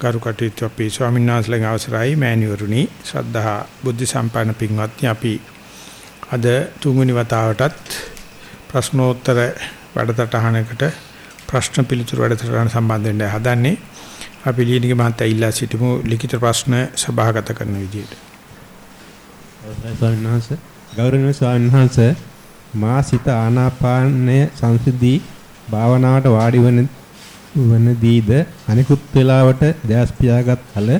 ගරු කටයුතු අපේ ස්වාමීන් වහන්සේලාගේ අවසරයි මෑණිවරුනි. ශ්‍රද්ධා බුද්ධ සම්පන්න පින්වත්නි අපි අද තුන්වෙනි වතාවටත් ප්‍රශ්නෝත්තර වැඩසටහනකට ප්‍රශ්න පිළිතුරු වැඩසටහන සම්බන්ධ වෙන්න හදන්නේ. අපි ලියනගේ මහත්තයා ඉල්ලා සිටිමු ලිඛිත ප්‍රශ්න සභාගත කරන විදියට. ස්වාමීන් වහන්සේ. ගෞරවනීය ස්වාමීන් වහන්සේ මා සිත ආනාපානය සංසිද්ධි භාවනාවට වාඩි වන වනදීද අනිකුත් වේලාවට දැස් පියාගත් කල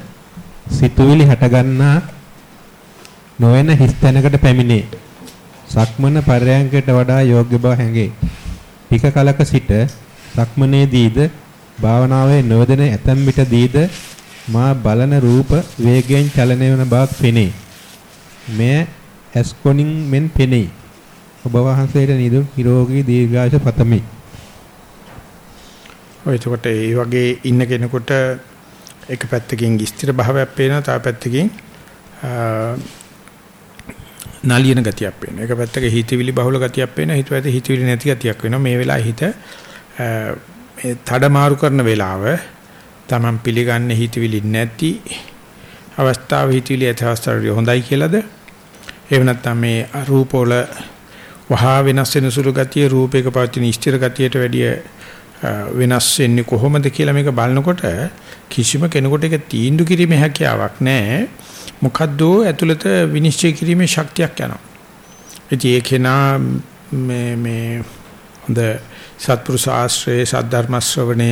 සිතුවිලි හටගන්නා නොවන හිස් තැනකට පැමිණේ. සක්මන පරයන්කයට වඩා යෝග්‍ය බව හැඟේ. පික කලක සිට සක්මනේදීද භාවනාවේ නොවදෙන ඇතම් විටදීද මා බලන රූප වේගයෙන් චලනය වන බවක් පෙනේ. මෙය ඇස්කොනින් මෙන් පෙනේ. ඔබ වහන්සේට නිදුක් නිරෝගී දීර්ඝායුෂ පතමි. ඔය එතකොට ඒ වගේ ඉන්න කෙනෙකුට එක පැත්තකින් ස්ථිර භාවයක් පේනවා තව පැත්තකින් නලියන ගතියක් පේනවා. එක පැත්තක හිතවිලි බහුල ගතියක් පේනවා. හිත පැත්තේ හිතවිලි නැති ගතියක් වෙනවා. මේ වෙලාවේ හිත මේ තඩ මාරු කරන වෙලාව තමන් පිළිගන්නේ හිතවිලි නැති අවස්ථාව හිතවිලි ඇති අවස්ථාවේ හොඳයි කියලාද? එහෙම නැත්නම් මේ රූපවල වහා වෙනස් වෙන සුළු ගතිය රූපයක පවතින ස්ථිර ගතියට වැඩිය වෙනස් වෙන්නේ කොහොමද කියලා මේක බලනකොට කිසිම කෙනෙකුට ඒක තීන්දුව කිරීමේ හැකියාවක් නැහැ. මොකද්ද ඇතුළත විනිශ්චය කිරීමේ ශක්තියක් යනවා. ඉතින් ඒකේනා මේ මේ හොඳ සත්පුරුෂ ආශ්‍රය සද්ධර්ම ශ්‍රවණය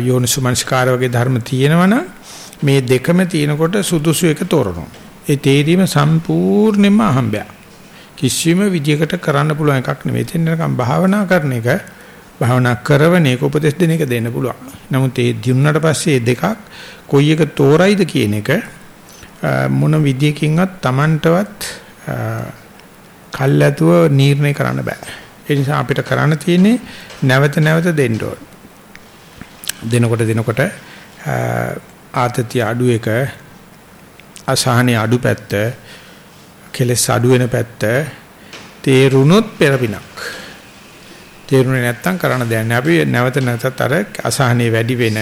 යෝනිසුමනස්කාර වගේ ධර්ම තියෙනවනම් මේ දෙකම තියෙනකොට සුදුසු එක තෝරනවා. ඒ තේරීම සම්පූර්ණයෙන්ම අහඹයක්. කිසිම විදියකට කරන්න පුළුවන් එකක් නෙවෙයි. එතනකම් භාවනා කරන එක භාවනා කරවන එක උපදෙස් දෙන එක දෙන්න පුළුවන්. නමුත් ඒ දිනුනට පස්සේ දෙකක් කොයි එක තෝරයිද කියන එක මොන විදියකින්වත් Tamanටවත් කල්ැතුව නිర్ణය කරන්න බෑ. ඒ නිසා අපිට කරන්න තියෙන්නේ නැවත නැවත දෙන්න ඕන. දෙනකොට දෙනකොට ආතතිය අඩු එක අසහනේ අඩු පැත්ත කෙලස් අඩු වෙන පැත්ත තේරුණොත් පෙරපිනක් තේරුනේ නැත්තම් කරන්න දෙයක් නෑ. අපි නැවත නැවතත් අර අසහනේ වැඩි වෙන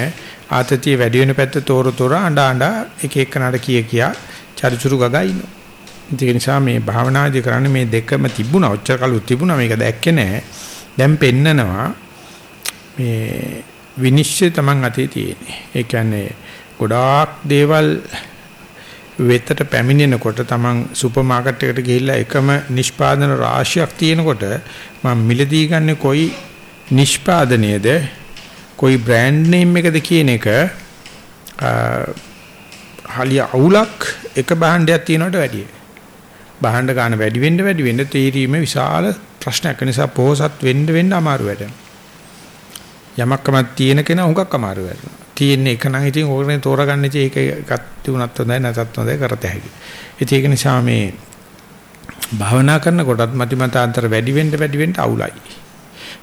ආතතිය වැඩි වෙන පැත්ත තෝර තෝර අඬ අඬ එක එකනට කිය කියා චරිචුරු ගගා ඉන්නවා. ඒ නිසා මේ භාවනාදී කරන්නේ මේ දෙකම තිබුණා. ඔච්චර කලු තිබුණා මේක දැක්කේ නෑ. දැන් පෙන්නනවා මේ විනිශ්චය Taman අතේ තියෙන්නේ. ඒ කියන්නේ ගොඩාක් දේවල් වෙතට පැමිණෙනකොට තමන් සුපර් මාකට් එකට ගිහිල්ලා එකම නිෂ්පාදන රාශියක් තියෙනකොට මම මිලදී ගන්න කොයි නිෂ්පාදනයේද කොයි බ්‍රෑන්ඩ් නේම් එකද කියන එක හලිය අවුලක් එක භාණ්ඩයක් තියනවට වැඩිය. භාණ්ඩ ගන්න වැඩි වෙන්න වැඩි වෙන්න තීරීමේ විශාල ප්‍රශ්නයක් නිසා පොහසත් වෙන්න වෙන්න අමාරු වැඩනවා. යමක්කමක් තියෙන කෙනා හුඟක් අමාරු වෙනවා. තියෙන එක නම් ඉතින් ඕකනේ තෝරගන්න ඉතින් ඒක එකක් තිබුණත් හොඳයි නැතත් හොඳයි කරත හැකියි. ඉතින් ඒක නිසා මේ භාවනා කරනකොටත් මතිමතාන්තර වැඩි වෙන්න වැඩි වෙන්න අවුලයි.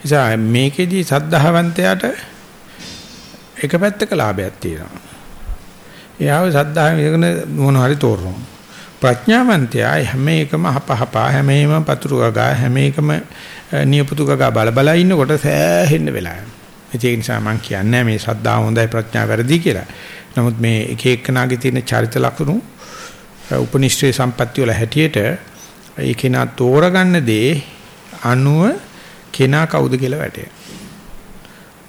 නිසා මේකෙදි සද්ධාවන්තයාට එක පැත්තක ලාභයක් තියෙනවා. එයාව සද්ධාවෙන් ඉගෙන මොන හරි තෝරනවා. ප්‍රඥාවන්තයා හැම එකම හපහපා හැම එකම පතුරු ගගා හැම එකම නියපුතු ගගා බල බල ඉන්නකොට සෑහෙන්න වෙලා යනවා. ඒ නිසා මම කියන්නේ මේ ශ්‍රද්ධාව හොඳයි ප්‍රඥාව වැරදි කියලා. නමුත් මේ එක එක්කනාගේ තියෙන චරිත ලක්ෂණ උපනිෂ්ඨේ සම්පත්‍ය වල හැටියට ඒ කෙනා තෝරගන්න දේ අනුව කෙනා කවුද කියලා වැටේ.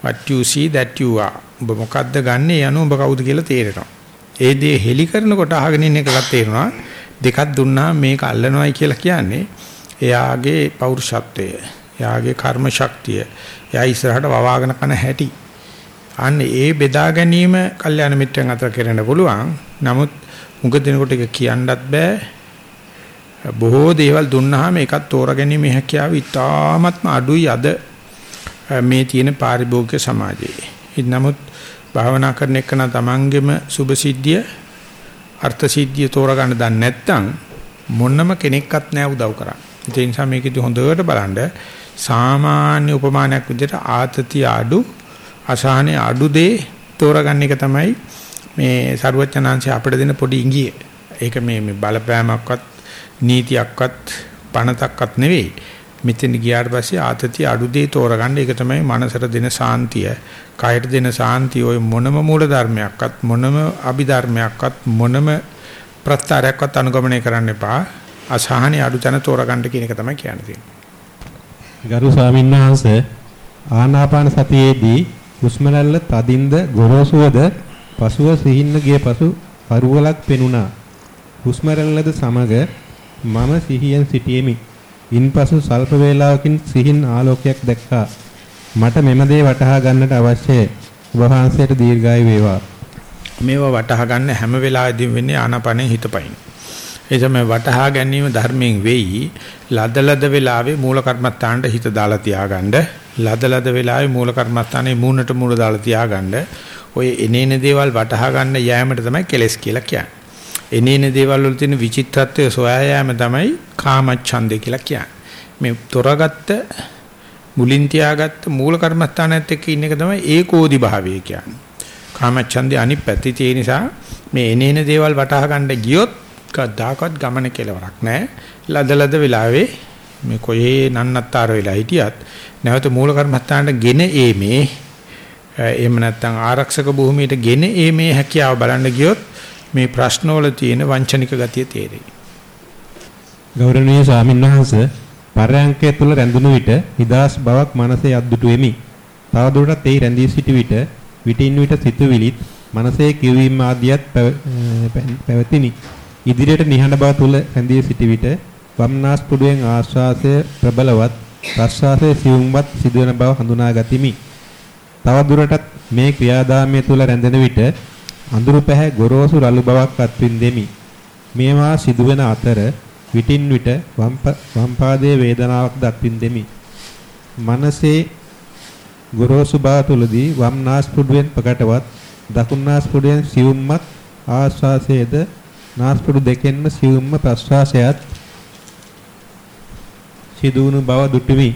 what you see that you are. ඔබ මොකද්ද ගන්නෙ යනු ඔබ කවුද කියලා තේරෙනවා. ඒ දේ හෙලි කරනකොට අහගෙන ඉන්න එකකට තේරෙනවා දෙකක් දුන්නා මේක අල්ලනවායි කියලා කියන්නේ එයාගේ පෞරුෂත්වය, එයාගේ කර්ම ශක්තිය, එයා ඉස්සරහට වවාගෙන කන හැටි. අන්න ඒ බෙදා ගැනීම කල්යාණ මිත්‍රයන් අතර කරන්න පුළුවන්. නමුත් මුග දෙනකොට එක කියන්නත් බෑ. බොහෝ දේවල් දුන්නාම එකක් තෝරාගැනීමේ හැකියාව ඉතාමත්ම අඩුයි අද මේ තියෙන පාරිභෝගික සමාජයේ. ඉතින් නමුත් භාවනා කරන එක නම් තමන්ගෙම සුභ සිද්ධිය අර්ථ සිද්ධිය තෝරා ගන්න දන්නේ නැත්නම් මොනම කෙනෙක්වත් නෑ උදව් කරන්න. ඒ නිසා මේකෙදි හොඳට බලන්න සාමාන්‍ය උපමානයක් විදිහට ආතතිය අඩු අසහනේ අඩු දේ තෝරාගන්න එක තමයි මේ සරුවචනාංශය අපිට දෙන පොඩි ඉඟිය. ඒක මේ මේ බලපෑමක්වත් නීතියක්වත් පණතක්වත් නෙවෙයි. මෙතෙන් ගියාට පස්සේ ආතතිය අඩු දේ තෝරගන්න ඒක තමයි මනසට දෙන සාන්තිය. කායට දෙන සාන්තිය ඔය මොනම මූල ධර්මයක්වත් මොනම අභිධර්මයක්වත් මොනම ප්‍රත්‍තරයක්වත් අනුගමනය කරන්න එපා. අසහනේ අඩු තැන තෝරගන්න කියන එක තමයි කියන්නේ. ගරු ස්වාමීන් වහන්සේ ආනාපාන සතියේදී හුස්ම රැල්ල තදින්ද ගොරෝසුවද පසුව සිහින්න ගිය පසු පරුවලක් පෙනුණා. හුස්ම රැල්ලද සමග මම සිහියෙන් සිටියෙමි. ඉන්පසු සල්ප වේලාවකින් සිහින් ආලෝකයක් දැක්කා. මට මෙම දේ වටහා ගන්නට අවශ්‍යයි. ඔබ වහන්සේට දීර්ඝායු වේවා. මේවා වටහා ගන්න හැම වෙලාවෙදිම වෙන්නේ ආනාපානෙ හිතපයින්. ඒ තමයි වටහා ගැනීම ධර්මයෙන් වෙයි. ලදලද වෙලාවේ මූල කර්මත්තාන්ට හිත දාලා තියාගන්න. ලදලද වෙලාවේ මූල කර්මත්තානේ මූණට මූණ දාලා තියාගන්න. ඔය එනේන දේවල් වටහා ගන්න යෑමට තමයි කෙලස් කියලා කියන්නේ. එනේන දේවල් වල තියෙන විචිත්‍රත්වය සොයා යාම තමයි කාමච්ඡන්දේ කියලා කියන්නේ. මේ තොරගත්ත මුලින් තියාගත්ත මූල කර්මස්ථානයත් එක්ක ඉන්න එක තමයි ඒකෝදි භාවය කියන්නේ. කාමච්ඡන්දේ අනිත් පැත්තේ තියෙන නිසා මේ එනේන දේවල් වටහා ගන්න ගියොත් කවදාකවත් ගමන කෙලවරක් නැහැ. ලදලද වෙලාවේ මේ කොහේ නන්නත්තර වෙලා හිටියත් නැවත මූල කර්මස්ථානට ගෙන ඒමේ එහෙම නැත්නම් ආරක්ෂක භූමියට ගෙන ඒ මේ හැකියාව බලන්න ගියොත් මේ ප්‍රශ්නවල තියෙන වංචනික ගතිය තේරෙයි. ගෞරවනීය ස්වාමින්වහන්සේ පරයන්කය තුල රැඳුණු විට නිදාස් බවක් මනසේ අද්දුටු වෙමි. තවදුරටත් ඒ රැඳී සිටි විට විටින් විට සිතුවිලිත් මනසේ කිවීම ආදියත් පැවතිනි. ඉදිරියට නිහඬ බව තුල රැඳී සිටි විට වම්නාස් පුඩුවෙන් ආශ්වාසය ප්‍රබලවත් ප්‍රශ්වාසය සියුම්වත් සිදුවන බව හඳුනා ගතිමි. තව දුරටත් මේ ක්‍රියාදාමය තුල රැඳෙන විට අඳුරු පැහැ ගොරෝසු රළු බවක් අත්විඳෙමි. මේවා සිදුවෙන අතර විටින් විට වම් පාදයේ වේදනාවක් දක්විඳෙමි. මනසේ ගොරෝසු බව තුලදී වම් නාස්පුඩුවෙන් ප්‍රකටවත් දකුණු නාස්පුඩුවෙන් සියුම්මත් ආශ්වාසයේද නාස්පුඩු දෙකෙන්ම සියුම්ම ප්‍රශ්වාසයත් සිදුවුණු බව දුටුමි.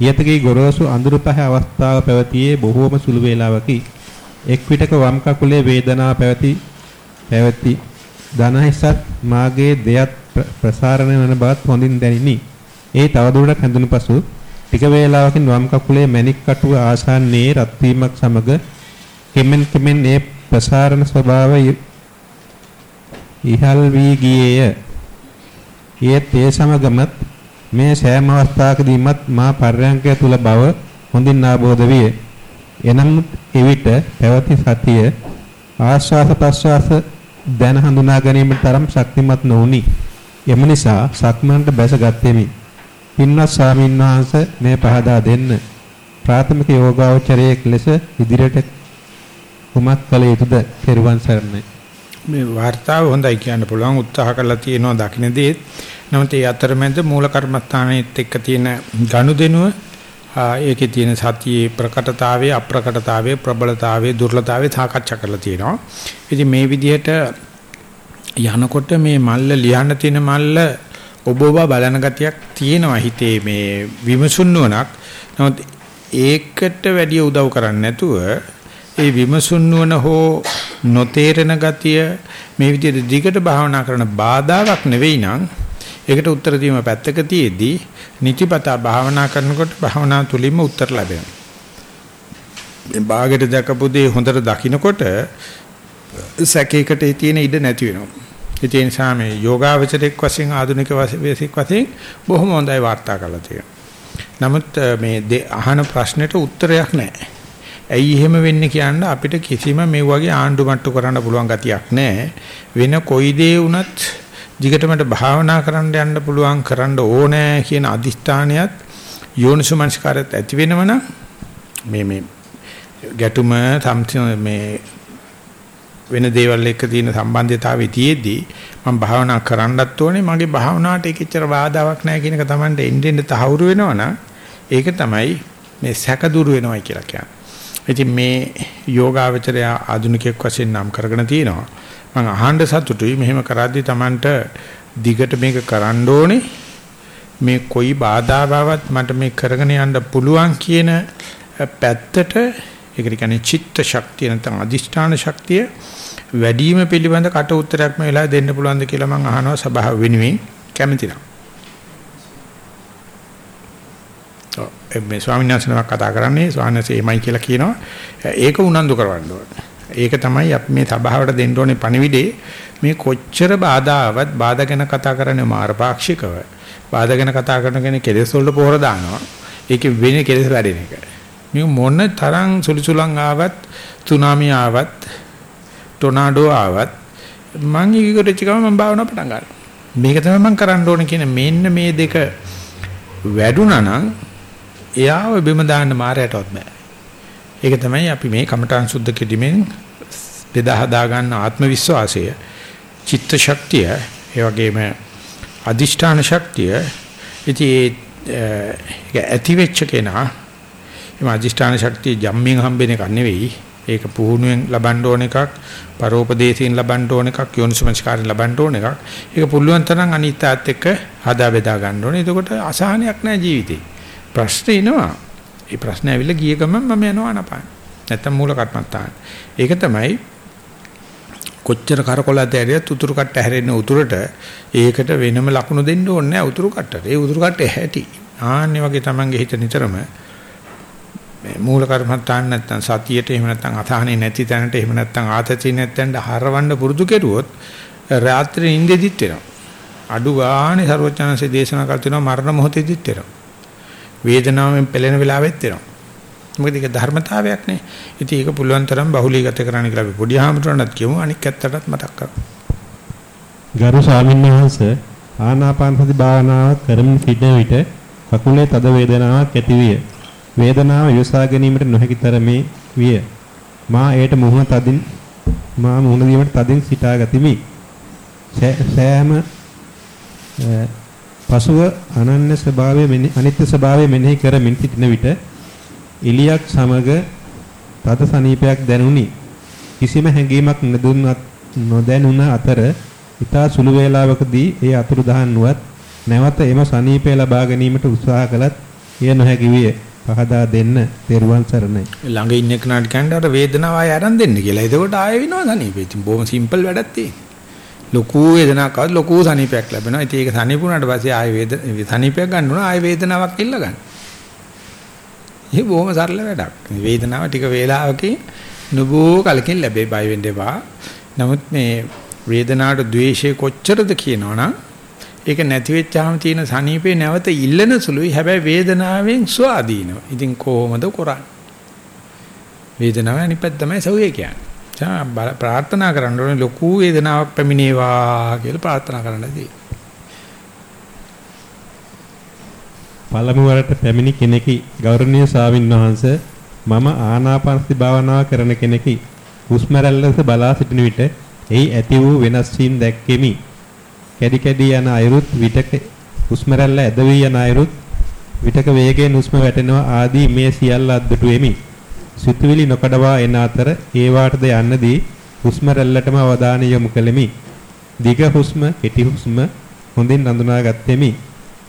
ඊයතගේ ගොරෝසු අඳුරු පහ අවස්ථාව පැවතියේ බොහෝම සුළු වේලාවකි. එක් විටක වම් කකුලේ වේදනාව පැවති පැවති දනහිසත් මාගේ දෙයත් ප්‍රසාරණය වන බවත් හොඳින් දැනිනි. ඒ තවදුරටත් හැඳුණු පසු ටික වේලාවකින් වම් කකුලේ මැණික් කටුව ආසන්නයේ රත් වීමක් සමග කෙමෙන් කෙමෙන් ඒ ප්‍රසාරණ ස්වභාවය ඉහළ වී ගියේය. ඒත් ඒ සමගමත් මේ සෑම අවස්ථාවකදීමත් මා පර්යංකය තුල බව හොඳින් ආબોධ විය. එනම් එවිට පැවති සතිය ආශ්වාස ප්‍රශ්වාස දැන හඳුනා ගැනීමට තරම් ශක්තිමත් නොඋනි. එම නිසා සක්මන්ට බැසගත්ෙමි. පින්වත් ස්වාමීන් වහන්සේ මේ පහදා දෙන්න. ප්‍රාථමික යෝගාවචරයේ ලෙස ඉදිරියට කුමක් කළ යුතුද? පෙරවන් සරණයි. මේ වார்த்தාව හොඳයි කියන්න පුළුවන් උත්සාහ කරලා තියෙනවා දකින්න දේත්. නමුත් ඒ අතරමැද මූල කර්මස්ථානයේත් එක්ක තියෙන ගනුදෙනුව ඒකේ තියෙන සතියේ ප්‍රකටතාවයේ අප්‍රකටතාවයේ ප්‍රබලතාවයේ දුර්ලභතාවයේ සාකච්ඡා කරලා තියෙනවා. ඉතින් මේ විදිහට යනකොට මේ මල්ල ලියන්න තියෙන මල්ල ඔබ ඔබ බලන ගතියක් තියෙනවා හිතේ මේ විමසුන්නුවණක්. නමුත් ඒකට වැඩි උදව් කරන්නේ නැතුව ඒ විමසුන් නුවණ හෝ නොතේරෙන ගතිය මේ විදිහට දිගට භාවනා කරන බාධාවක් නෙවෙයි නං ඒකට උත්තර දීම පැත්තක තියේදී නිතිපතා භාවනා කරනකොට භාවනා තුලින්ම උත්තර ලැබෙනවා. මේ ਬਾගෙට දැකපු දේ හොඳට දකිනකොට සැකයකට තියෙන ඉඩ නැති වෙනවා. ඒ නිසා මේ යෝගාවචරයක් වශයෙන් ආධුනික වශයෙන් වශයෙන් බොහොම හොඳයි වාර්තා කරලා තියෙනවා. නමුත් මේ අහන ප්‍රශ්නෙට උත්තරයක් නැහැ. ඇයි එහෙම වෙන්නේ කියන්න අපිට කිසිම මේ වගේ ආණ්ඩු මට්ටු කරන්න පුළුවන් ගතියක් නැහැ. වෙන කොයි දේ වුණත් දිගටමට භාවනා කරන්න යන්න පුළුවන් කරන්න ඕනෑ කියන අදිස්ථානයත් යෝනිසමනස්කාරයත් ඇති වෙනවනම් මේ මේ ගැටුම මේ වෙන දේවල් එක්ක තියෙන සම්බන්ධතාවයේ තියේදී මම භාවනා කරන්නත් ඕනේ මගේ භාවනාවට ඒකෙච්චර බාධාවක් නැහැ කියන එක Tamande එන්නෙන් තහවුරු වෙනවනම් ඒක තමයි මේ සැක දුරු වෙනවයි කියලා කියන්නේ. ඉතින් මේ යෝගාවචරය ආධුනිකයෙක් වශයෙන් නම් කරගෙන තියෙනවා. මම අහන්න සතුටුයි. මෙහෙම කරද්දී Tamanට දිගට මේක කරන්න ඕනේ. මේ කොයි බාධාවවත් මට මේ කරගෙන යන්න පුළුවන් කියන පැත්තට ඒකට කියන්නේ චිත්ත ශක්තිය නැත්නම් අදිෂ්ඨාන ශක්තිය වැඩිම පිළිබඳ කට උත්තරයක් මේ වෙලාවේ දෙන්න පුළුවන්ද කියලා මම අහනවා. සභාව වෙනුවෙන් කැමතිනම් මේ ස්වාමීන් වහන්සේනමක් කතා කරන්නේ ස්වාමීන් වහන්සේ එමයි කියලා කියනවා. ඒක උනන්දු කරවන්න ඕනේ. ඒක තමයි අපි මේ සභාවට දෙන්න ඕනේ පණිවිඩේ මේ කොච්චර බාධා ආවත් බාධා ගැන කතා කරන්නේ මාර්ගපාක්ෂිකව. බාධා ගැන කතා කරන කෙනෙක් කෙලෙස් වලට පොහොර දානවා. ඒකේ වෙන්නේ කෙලෙස් වැඩෙන එක. මේ මොන තරම් සුලිසුලන් ආවත්, තුනාමි ආවත්, ටොනාඩෝ ආවත් මං ඊගොඩච්ච ගම මම භාවනා පටන් ගන්නවා. මේක තමයි මම කරන්න ඕනේ කියන මෙන්න මේ දෙක වැඩුණා නම් එයාව බිම දාන්න මායයටවත් බෑ. ඒක තමයි අපි මේ කමඨාන් සුද්ධ කිරීමෙන් බෙදා හදා ගන්න ආත්ම විශ්වාසය, චිත්ත ශක්තිය, ඒ වගේම අදිෂ්ඨාන ශක්තිය. ඉතින් ඒක ඇති වෙච්ච කෙනා මේ අදිෂ්ඨාන ශක්තිය ජම්මින් හම්බෙන එක නෙවෙයි. ඒක පුහුණුවෙන් ලබන්න ඕන එකක්, පරෝපදේශයෙන් ලබන්න ඕන එකක්, යෝනිසමස්කාරයෙන් ලබන්න ඕන එකක්. ඒක පුළුවන් තරම් අනිත්‍යත් එක්ක හදා බෙදා ගන්න ඕනේ. එතකොට අසහනයක් නැහැ ජීවිතේ. ප්‍රශ්න එනවා. ඒ ප්‍රශ්න ඇවිල්ලා ගිය ගමන් මම යනවා අනපාන. නැත්තම් මූල කර්මත්තාන. ඒක තමයි කොච්චර කරකොලද ඇරියත් උතුරු කට්ට හැරෙන්න උතුරට ඒකට වෙනම ලකුණු දෙන්න ඕනේ නැහැ උතුරු කට්ටට. ඒ උතුරු කට්ටේ හැටි. ආන්නේ වගේ Tamange හිත නිතරම මේ මූල කර්මත්තාන නැත්තම් සතියට එහෙම නැත්තම් අසහනේ නැති තැනට එහෙම නැත්තම් ආතති නැත්තෙන්ට හරවන්න පුරුදු කෙරුවොත් රාත්‍රියේ නිින්දෙදිත් වෙනවා. අඩු ගානේ ਸਰවඥාන්සේ දේශනා කර තිනවා මරණ මොහොතෙදිත් වෙනවා. වේදනාවෙන් පෙළෙන වෙලාවෙත් වෙනවා. මොකද ඒක ධර්මතාවයක් නේ. ඉතින් ඒක පුළුවන් තරම් බහුලීගත කරන්න කියලා අපි පොඩි ආමතුරණත් කියමු අනික් ඇත්තටත් මතක් කරමු. ගරු ස්වාමීන් වහන්සේ ආනාපාන සති භාවනාව කරමින් සිටින විට කකුලේ තද වේදනාවක් ඇති විය. වේදනාව යොසා ගැනීමට නොහැකි තරමේ විය. මා ඒට මුහුණ තදින් මා මුහුණ දීමට තදින් සිටා ගතිමි. සෑම පසුව අනන්‍ය ස්වභාවය අනිත්‍ය ස්වභාවය මෙනෙහි කරමින් සිටින විට එලියක් සමග තද සනීපයක් දැනුනි. කිසිම හැඟීමක් නොදුන්නත් නොදැනුණ අතර ඊතා සුළු වේලාවකදී ඒ අතුරුදහන් වුවත් නැවත එම සනීපය ලබා ගැනීමට උත්සාහ කළත් එය නොහැකි විය. පහදා දෙන්න තෙරුවන් සරණයි. ළඟ ඉන්න කෙනාට කියන්න අර වේදනාව ආය අරන් දෙන්න කියලා. එතකොට ආයෙ වෙනවා සනීපේ. ඉතින් බොහොම සිම්පල් වැඩක් තියෙන්නේ. ලොකු වේදනාවක් ආවත් ලොකු සනීපයක් ලැබෙනවා. ඉතින් ඒක සනීපුණාට පස්සේ ආයෙ වේද සනීපයක් ගන්න උනා ආයෙ වේදනාවක් ඉල්ල ගන්න. ඒක බොහොම සරල වැඩක්. වේදනාව ටික වේලාවකින් නුබෝ කලකින් ලැබේ බය වෙන්න එපා. නමුත් මේ වේදනාවට ද්වේෂය කොච්චරද කියනවනම් ඒක නැති වෙච්චාම තියෙන සනීපේ නැවත ඉල්ලන සුළුයි. හැබැයි වේදනාවෙන් ස්වාධීනව. ඉතින් කොහොමද කරන්නේ? වේදනාව අනිත් පැත්ත තමයි සෞඛ්‍ය කියන්නේ. ප්‍රාර්ථනා කරන්න ඕනේ ලොකු වේදනාවක් පැමිණේවා කියලා ප්‍රාර්ථනා කරන්නදී. පළමු වරට පැමිණි කෙනෙකි ගෞරවනීය ස්වාමින් වහන්සේ මම ආනාපානසති භාවනාව කරන කෙනෙකි. හුස්ම රැල්ලස බලා සිටින විට එහි ඇති වූ වෙනස් වීම් දැක්කෙමි. කැඩි කැඩි යන අයුරුත් විටක හුස්ම රැල්ල ඇද වී යන අයුරුත් විටක වේගයෙන් හුස්ම වැටෙනවා ආදී මේ සියල්ල අද්දුටුවෙමි. සිතුවිලි නොකඩවා එන අතර ඒ වාටද යන්නදී හුස්ම රැල්ලටම අවධානය යොමු කළෙමි. දිග හුස්ම, කෙටි හුස්ම හොඳින් අඳුනා ගත්ෙමි.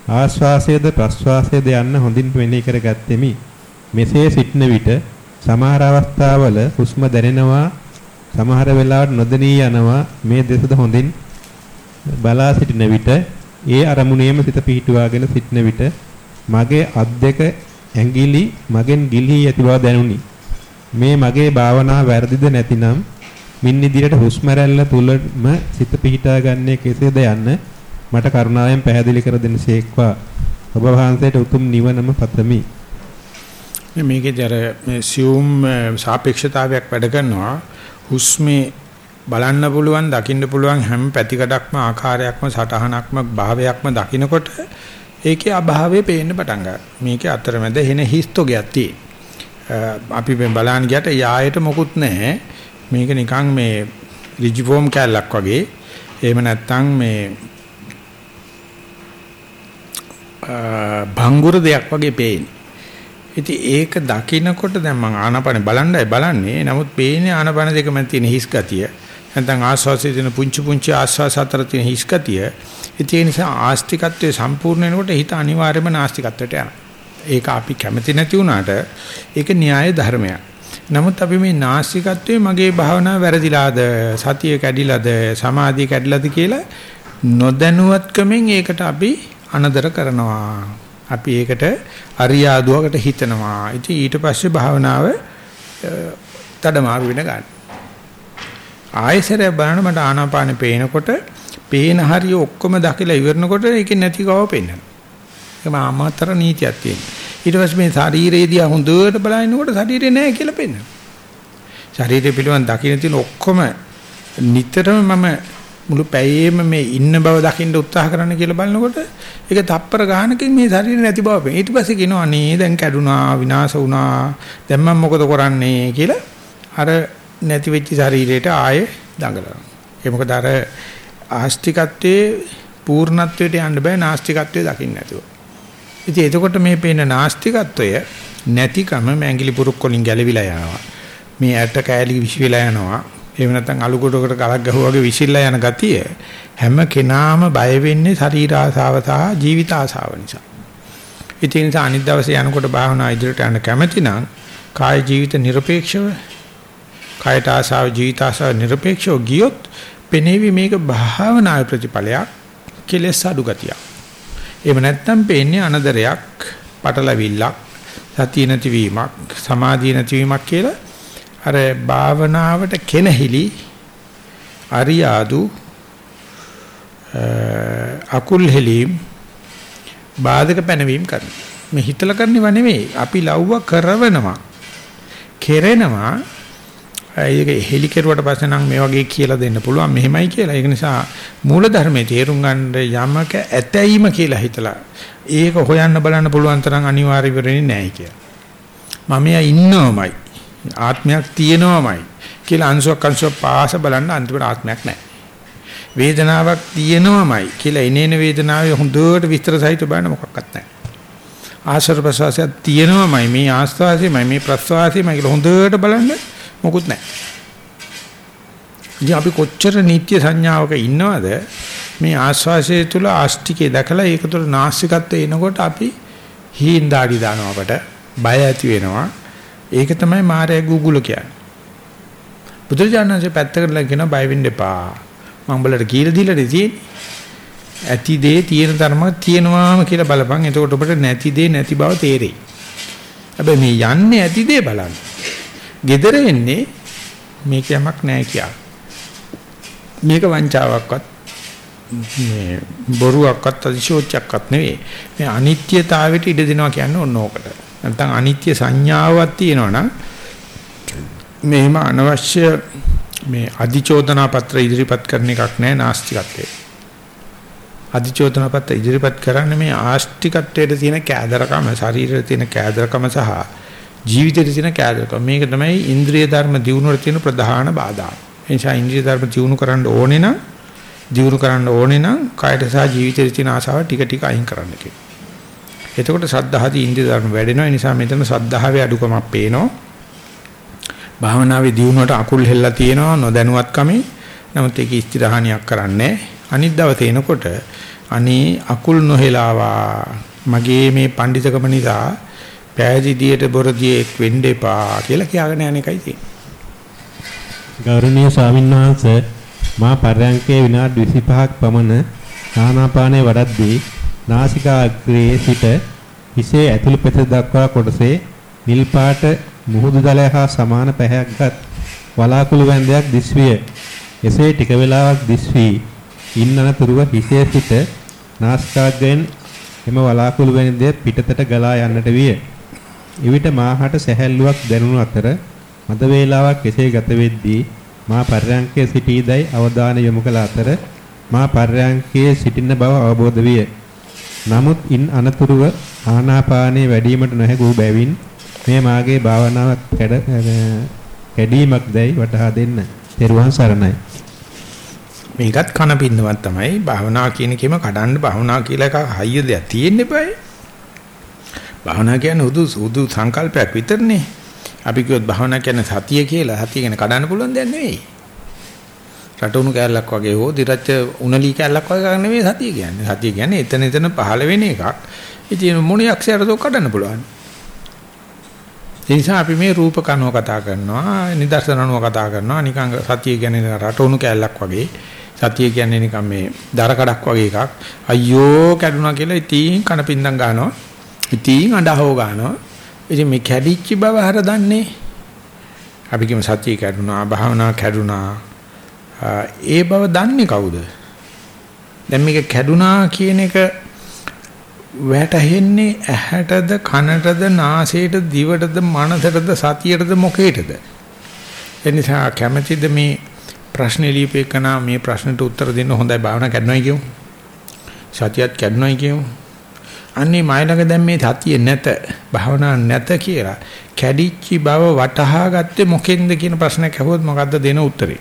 ආශ්වාසයේද ප්‍රශ්වාසයේද යන්න හොඳින් මෙනෙහි කර ගත්ෙමි. මෙසේ සිටන විට සමහර අවස්ථාවල හුස්ම දැනෙනවා සමහර වෙලාවට නොදැනී යනවා මේ දෙසද හොඳින් බලා සිටින විට ඒ අරමුණේම සිත පිහිටුවාගෙන සිටින විට මගේ අත් දෙක ඇඟිලි මගෙන් ගිලිහි ඇති බව දැනුනි. මේ මගේ භාවනාව වැරදිද නැතිනම් මින් ඉදිරියට හුස්ම රැල්ල තුලම සිත පිහිටා ගන්නේ කෙසේද යන්න මට කරුණාවෙන් පැහැදිලි කර දෙන්නසේක්වා ඔබ වහන්සේට උතුම් නිවනම පතමි. මේකේදී අර සියුම් සාපේක්ෂතාවයක් වැඩ කරනවා. හුස්මේ බලන්න පුළුවන් දකින්න පුළුවන් හැම පැතිකඩක්ම ආකාරයක්ම සටහනක්ම භාවයක්ම දකිනකොට ඒකේ අභාවය පේන්න පටන් ගන්නවා. මේකේ අතරමැද එන හිස්තෝගයක් තියෙනවා. අපි මේ බලන්න ගියට යායට මොකුත් නැහැ. මේක නිකන් මේ රිජිෆෝම් කැලක් වගේ. එහෙම නැත්නම් මේ භංගුර දෙයක් වගේ පේන්නේ. ඉතින් ඒක දකිනකොට දැන් මම ආනාපානේ බලන්නයි බලන්නේ. නමුත් පේන්නේ ආනාපාන දෙකම තියෙන හිස් ගතිය. නැත්නම් ආස්වාසයේ තියෙන පුංචි පුංචි ආස්වාස අතර තියෙන හිස් ගතිය. ඒ නිසා ආස්තිකත්වයේ සම්පූර්ණ වෙනකොට හිත අනිවාර්යයෙන්ම නාස්තිකත්වයට යනවා. ඒක අපි කැමති නැති වුණාට ඒක න්‍යාය ධර්මයක්. නමුත් අපි මේ නාස්තිකත්වයේ මගේ භාවනාව වැරදිලාද සතිය කැඩිලාද සමාධිය කැඩිලාද කියලා නොදැනුවත්කමෙන් ඒකට අපි අනදර කරනවා. අපි ඒකට අරියාදුවකට හිතනවා. ඉතින් ඊට පස්සේ භාවනාව තඩමාරු වෙන ගන්න. ආයෙසරයක් බලන්න මට ආනාපානෙ පේනකොට පේන හරිය ඔක්කොම දකිලා ඉවරනකොට ඒකේ නැති කව පෙන්වනවා. ඒක මාමතර නීතියක් තියෙනවා. ඊට පස්සේ මේ ශරීරයේදී හොඳට බලනකොට ශරීරේ නැහැ කියලා පෙන්වනවා. ශරීරය පිළිබඳ දකින්න තියෙන ඔක්කොම නිතරම මම මුළු පැයේම මේ ඉන්න බව දකින්න උත්සාහ කරන්න කියලා බලනකොට ඒක තප්පර ගානකින් මේ ශරීරේ නැති බව පේන. ඊට පස්සේ කියනවා අනේ දැන් කැඩුනා විනාශ වුණා. දැන් මම මොකද කරන්නේ කියලා අර නැති වෙච්ච ශරීරයට ආයේ දඟලනවා. ඒ මොකද අර ආස්තිකත්වයේ පූර්ණත්වයට යන්න බෑ නාස්තිකත්වයේ දකින්න නැතුව. ඉතින් එතකොට මේ පේන නාස්තිකත්වය නැතිකම මැංගිලි පුරුක් වලින් ගැලවිලා යනවා. මේ ඇට කෑලි විශ්විලා යනවා. එහෙම නැත්නම් අලු කොටකට ගලක් ගහුවාගේ විසිරලා යන ගතිය හැම කෙනාම බය වෙන්නේ ශරීර ආසාව සහ ජීවිත ආසාව නිසා. ඉතින් ඒ නිසා අනිත් දවසේ යනකොට භාවනා ඉදිරියට යන්න කැමති නම් කාය ජීවිත নিরপেক্ষව කායට ආසාව ජීවිත ආසාව নিরপেক্ষව ගියොත් පෙනේවි මේක භාවනා ප්‍රතිඵලයක් කෙලස් අඩු ගතියක්. එහෙම නැත්නම් පේන්නේ අනදරයක්, පටලවිල්ලක්, සතිය නැතිවීමක්, සමාධිය නැතිවීමක් කියලා අර භාවනාවට කෙනහිලි අරියාදු අකුල් හෙලීම් බාධක පැනවීම කරනවා. මේ හිතලා කරනව නෙවෙයි. අපි ලව්ව කරවනවා. කෙරෙනවා. ඒක හෙලි කෙරුවට පස්සේ නම් මේ වගේ කියලා දෙන්න පුළුවන් මෙහෙමයි කියලා. ඒක නිසා මූල ධර්මයේ තේරුම් ගන්න යමක ඇතැයිම කියලා හිතලා ඒක හොයන්න බලන්න පුළුවන් තරම් අනිවාර්ය වෙන්නේ නැහැ කියලා. මම එයා ඉන්නවමයි. ආත්මයක් තියෙනවමයි කියලා අංශුවක් අංශුවක් පාස බලන්න අන්තිමට ආත්මයක් නැහැ. වේදනාවක් තියෙනවමයි කියලා එනේන වේදනාවේ හොඳට විස්තර සහිත බලන්න මොකක්වත් නැහැ. ආශ්‍රව ප්‍රසවාසයක් තියෙනවමයි මේ ආස්වාසයමයි මේ ප්‍රසවාසයමයි කියලා හොඳට බලන්න මොකුත් නැහැ. ඉතින් අපි කොච්චර නිත්‍ය සංඥාවක ඉන්නවද මේ ආස්වාසය තුල ආස්තිකේ දැකලා ඒක තුල නාස්තිකත්වය එනකොට අපි හීන් දාඩි දානවා අපට බය ඇති වෙනවා ඒක තමයි මායя ගුගුල කියන්නේ. බුදුරජාණන්සේ පැත්තකටලා කියන බය වෙන්න එපා. මම උඹලට කියලා දීලා තියෙන්නේ. ඇති දේ තියෙන තරම තියෙනවාම කියලා බලපන්. එතකොට ඔබට නැති දේ නැති බව තේරෙයි. හැබැයි මේ යන්නේ ඇති දේ බලන්න. Gedere එන්නේ මේක යමක් නැහැ කියා. මේක වංචාවක්වත් මේ බොරුවක්වත් අදිශෝචයක්වත් නෙවෙයි. මේ අනිත්‍යතාවයට ඉඩ දෙනවා කියන්නේ ඕන ඕකට. නැත්නම් අනිත්‍ය සංඥාවක් තියෙනවනම් මෙහෙම අනවශ්‍ය මේ අධිචෝදනා පත්‍ර ඉදිරිපත් කරන එකක් නෑ නාස්තිකත්වයේ. අධිචෝදනා පත්‍ර ඉදිරිපත් කරන්නේ මේ ආස්තිකත්වයේ තියෙන කෑදරකම, ශරීරයේ තියෙන කෑදරකම සහ ජීවිතයේ තියෙන කෑදරකම. මේක තමයි ඉන්ද්‍රිය ධර්ම දියුණුවට තියෙන ප්‍රධාන බාධා. ඒ නිසා ඉන්ද්‍රිය ධර්ම දියුණු කරන්න ඕනේ නම් දියුණු කරන්න ඕනේ නම් කායට සහ ජීවිතයේ තියෙන ආසාව ටික ටික අයින් කරන්න කියලා. එතකොට සද්ධාදී ඉන්ද්‍රිය ධර්ම වැඩෙනවා. ඒ නිසා මෙතන සද්ධාවේ අඩුකමක් පේනවා. භාවනාවේ දියුණුවට අකුල් හෙල්ලලා තියෙනවා නොදැනුවත්කමේ. නමුත් ඒක ඉස්තිරහණියක් කරන්නේ අනිත් දවසේ එනකොට අනේ අකුල් නොහෙලාවා මගේ මේ පඬිතකම නිසා පෑදීදියට බොරදියෙක් වෙන්න එපා කියලා කියාගෙන යන එකයි තියෙන්නේ. ගෞරවනීය ස්වාමින්වහන්සේ මා පර්යංකේ විනාඩි 25ක් පමණ ආනාපානේ වඩද්දී නාසිකාග්‍රයේ සිට හිසේ ඇතුළු පෙත දක්වා කොටසේ නිල් පාට මුහුදු දලය හා සමාන පැහැයක්ගත් වලාකුළු වැන්දයක් දිස්විය. එසේ ටික වේලාවක් දිස්වි ඉන් අනතුරුව හිසේ සිට නාසිකාග්‍රයෙන් එම වලාකුළු වැන්දය පිටතට ගලා යන්නට විය. එවිට මාහට සැහැල්ලුවක් දැනුණු අතර මද වේලාවක් එසේ ගත වෙද්දී මා පර්යංකයේ සිටීදයි අවධානය යොමු කළ අතර මා පර්යංකයේ සිටින බව අවබෝධ විය. නමුත් ඉන් අනතුරුව ආනාපානයේ වැඩිවීමට නොහැකු බැවින් මේ මාගේ භාවනාවක් කැඩ කැඩීමක් දැයි වටහා දෙන්න. තෙරුවන් සරණයි. මේකත් කන පින්නවත් තමයි භාවනා කියන කේම කඩන්න භාවනා කියලා එකක් හයිය දෙයක් තියෙන්න eBay. භාවනා කියන්නේ උදු උදු සංකල්පයක් විතරනේ. අපි කිව්වොත් භාවනා කියන්නේ සතිය කියලා. සතිය කියන්නේ කඩන්න පුළුවන් දෙයක් නෙවෙයි. රටුණු කැලලක් වගේ හෝ දිරච්ච උණලී කැලලක් වගේ එකක් නෙවෙයි සතිය කියන්නේ. සතිය කියන්නේ එතන එතන පහළ වෙන එකක්. ඉතින් මොණි අක්ෂරද කඩන්න පුළුවන්. ඒ නිසා අපි මේ රූප කනුව කතා කරනවා, නිදර්ශනනුව කතා කරනවා. නිකන් සතිය කියන්නේ රටුණු කැලලක් වගේ. සතිය කියන්නේ නිකන් මේ දර කඩක් වගේ එකක්. අයියෝ කැඩුනා කියලා ඉතින් කන පින්දම් ගන්නවා. ඉතින් අඬහව ගන්නවා. ඉතින් මේ කැඩිච්ච බව හර දන්නේ. අපි කියමු සතිය කැඩුනා, භාවනා කැඩුනා. ඒ බව දන්නේ කවුද? දැන් මේක කැඩුනා කියන එක වැටහෙන්නේ ඇහැටද කනටද නාසයටද දිවටද මනසටද සතියටද මොකේටද එනිසා කැමැතිද මේ ප්‍රශ්නේ ලියපේකනා මේ ප්‍රශ්නට උත්තර දෙන්න හොඳයි භාවනා කරනවායි කියමු සතියත් කරනවායි කියමු අන්නේ මයිලඟ දැන් මේ සතිය නැත භාවනා නැත කියලා කැඩිච්චි බව වටහා ගත්තේ මොකෙන්ද කියන ප්‍රශ්නයක් අහුවොත් මොකද්ද දෙන උත්තරේ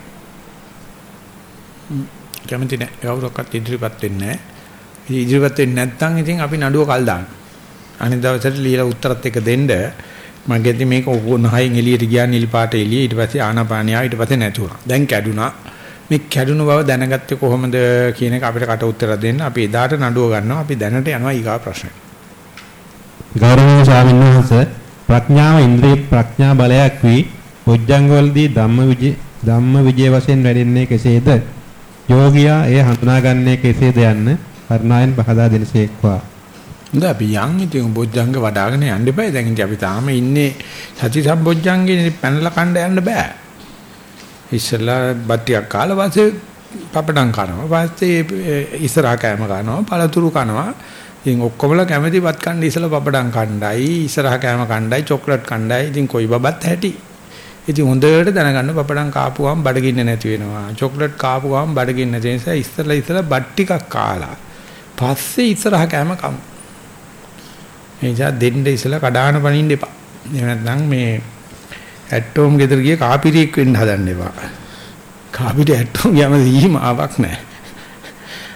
කැමති නැහැ කවුරක්වත් ඉදිරිපත් වෙන්නේ නැහැ ඉදිරිපත් වෙන්නේ නැත්නම් ඉතින් අපි නඩුව කල් දාන්න. අනිත් දවසට ලියලා උත්තරත් එක දෙන්න. මගේ ඉතින් මේක නහයෙන් එළියට ගියා නිල් පාට එළිය ඊට පස්සේ ආනාපානිය ඊට පස්සේ නැතුණා. දැන් කැඩුනා. මේ කැඩුණු බව දැනගත්තේ කොහොමද කියන එක අපිට කට උත්තර දෙන්න. අපි එදාට නඩුව ගන්නවා. අපි දැනට යනවා ඊගා ප්‍රශ්නෙට. ගෞරවනීය ස්වාමීන් වහන්සේ ප්‍රඥාව ඉන්ද්‍රිය ප්‍රඥා බලයක් වී බොජ්ජංගවලදී ධම්ම විජේ ධම්ම විජේ වශයෙන් වැඩෙන්නේ කෙසේද? යෝගියා එය හඳුනාගන්නේ කෙසේද යන්න කරුණාවෙන් පහදා දෙනසේක්වා. හොඳ අපි යන් ඉතින් බොජ්ජංග වඩ아가න යන්න බෑ. දැන් ඉතින් අපි තාම ඉන්නේ සති සම්බොජ්ජංගේ පැනලා කණ්ඩ යන්න බෑ. ඉස්සලා බත්තියක් කාලා වාසේ පපඩම් කනවා. වාසේ ඉස්සරහා කෑම කනවා, පළතුරු කනවා. ඉතින් ඔක්කොමලා කැමති බත් කන්න ඉස්සලා පපඩම් කණ්ඩායි, ඉස්සරහා කෑම කණ්ඩායි, චොක්ලට් කණ්ඩායි. ඉතින් කොයි බබත් ඇති. ඉතින් හොඳට දැනගන්න පපඩම් කාපු ගමන් බඩගින්න නැති වෙනවා. චොක්ලට් කාපු ගමන් බඩගින්න නැති නිසා ඉස්සලා ඉස්සලා බත් ටිකක් කාලා පස්සේ ඉස්සරහ කෑම කමු. ඒ නිසා දෙන්න ඉස්සලා කඩාන පනින්න එපා. එහෙම නැත්නම් මේ ඇටෝම් ගෙදර ගිය කාපිරියෙක් වෙන්න හදන්න එපා. කාපිරි ඇටෝම් යම සීමාවක් නැහැ.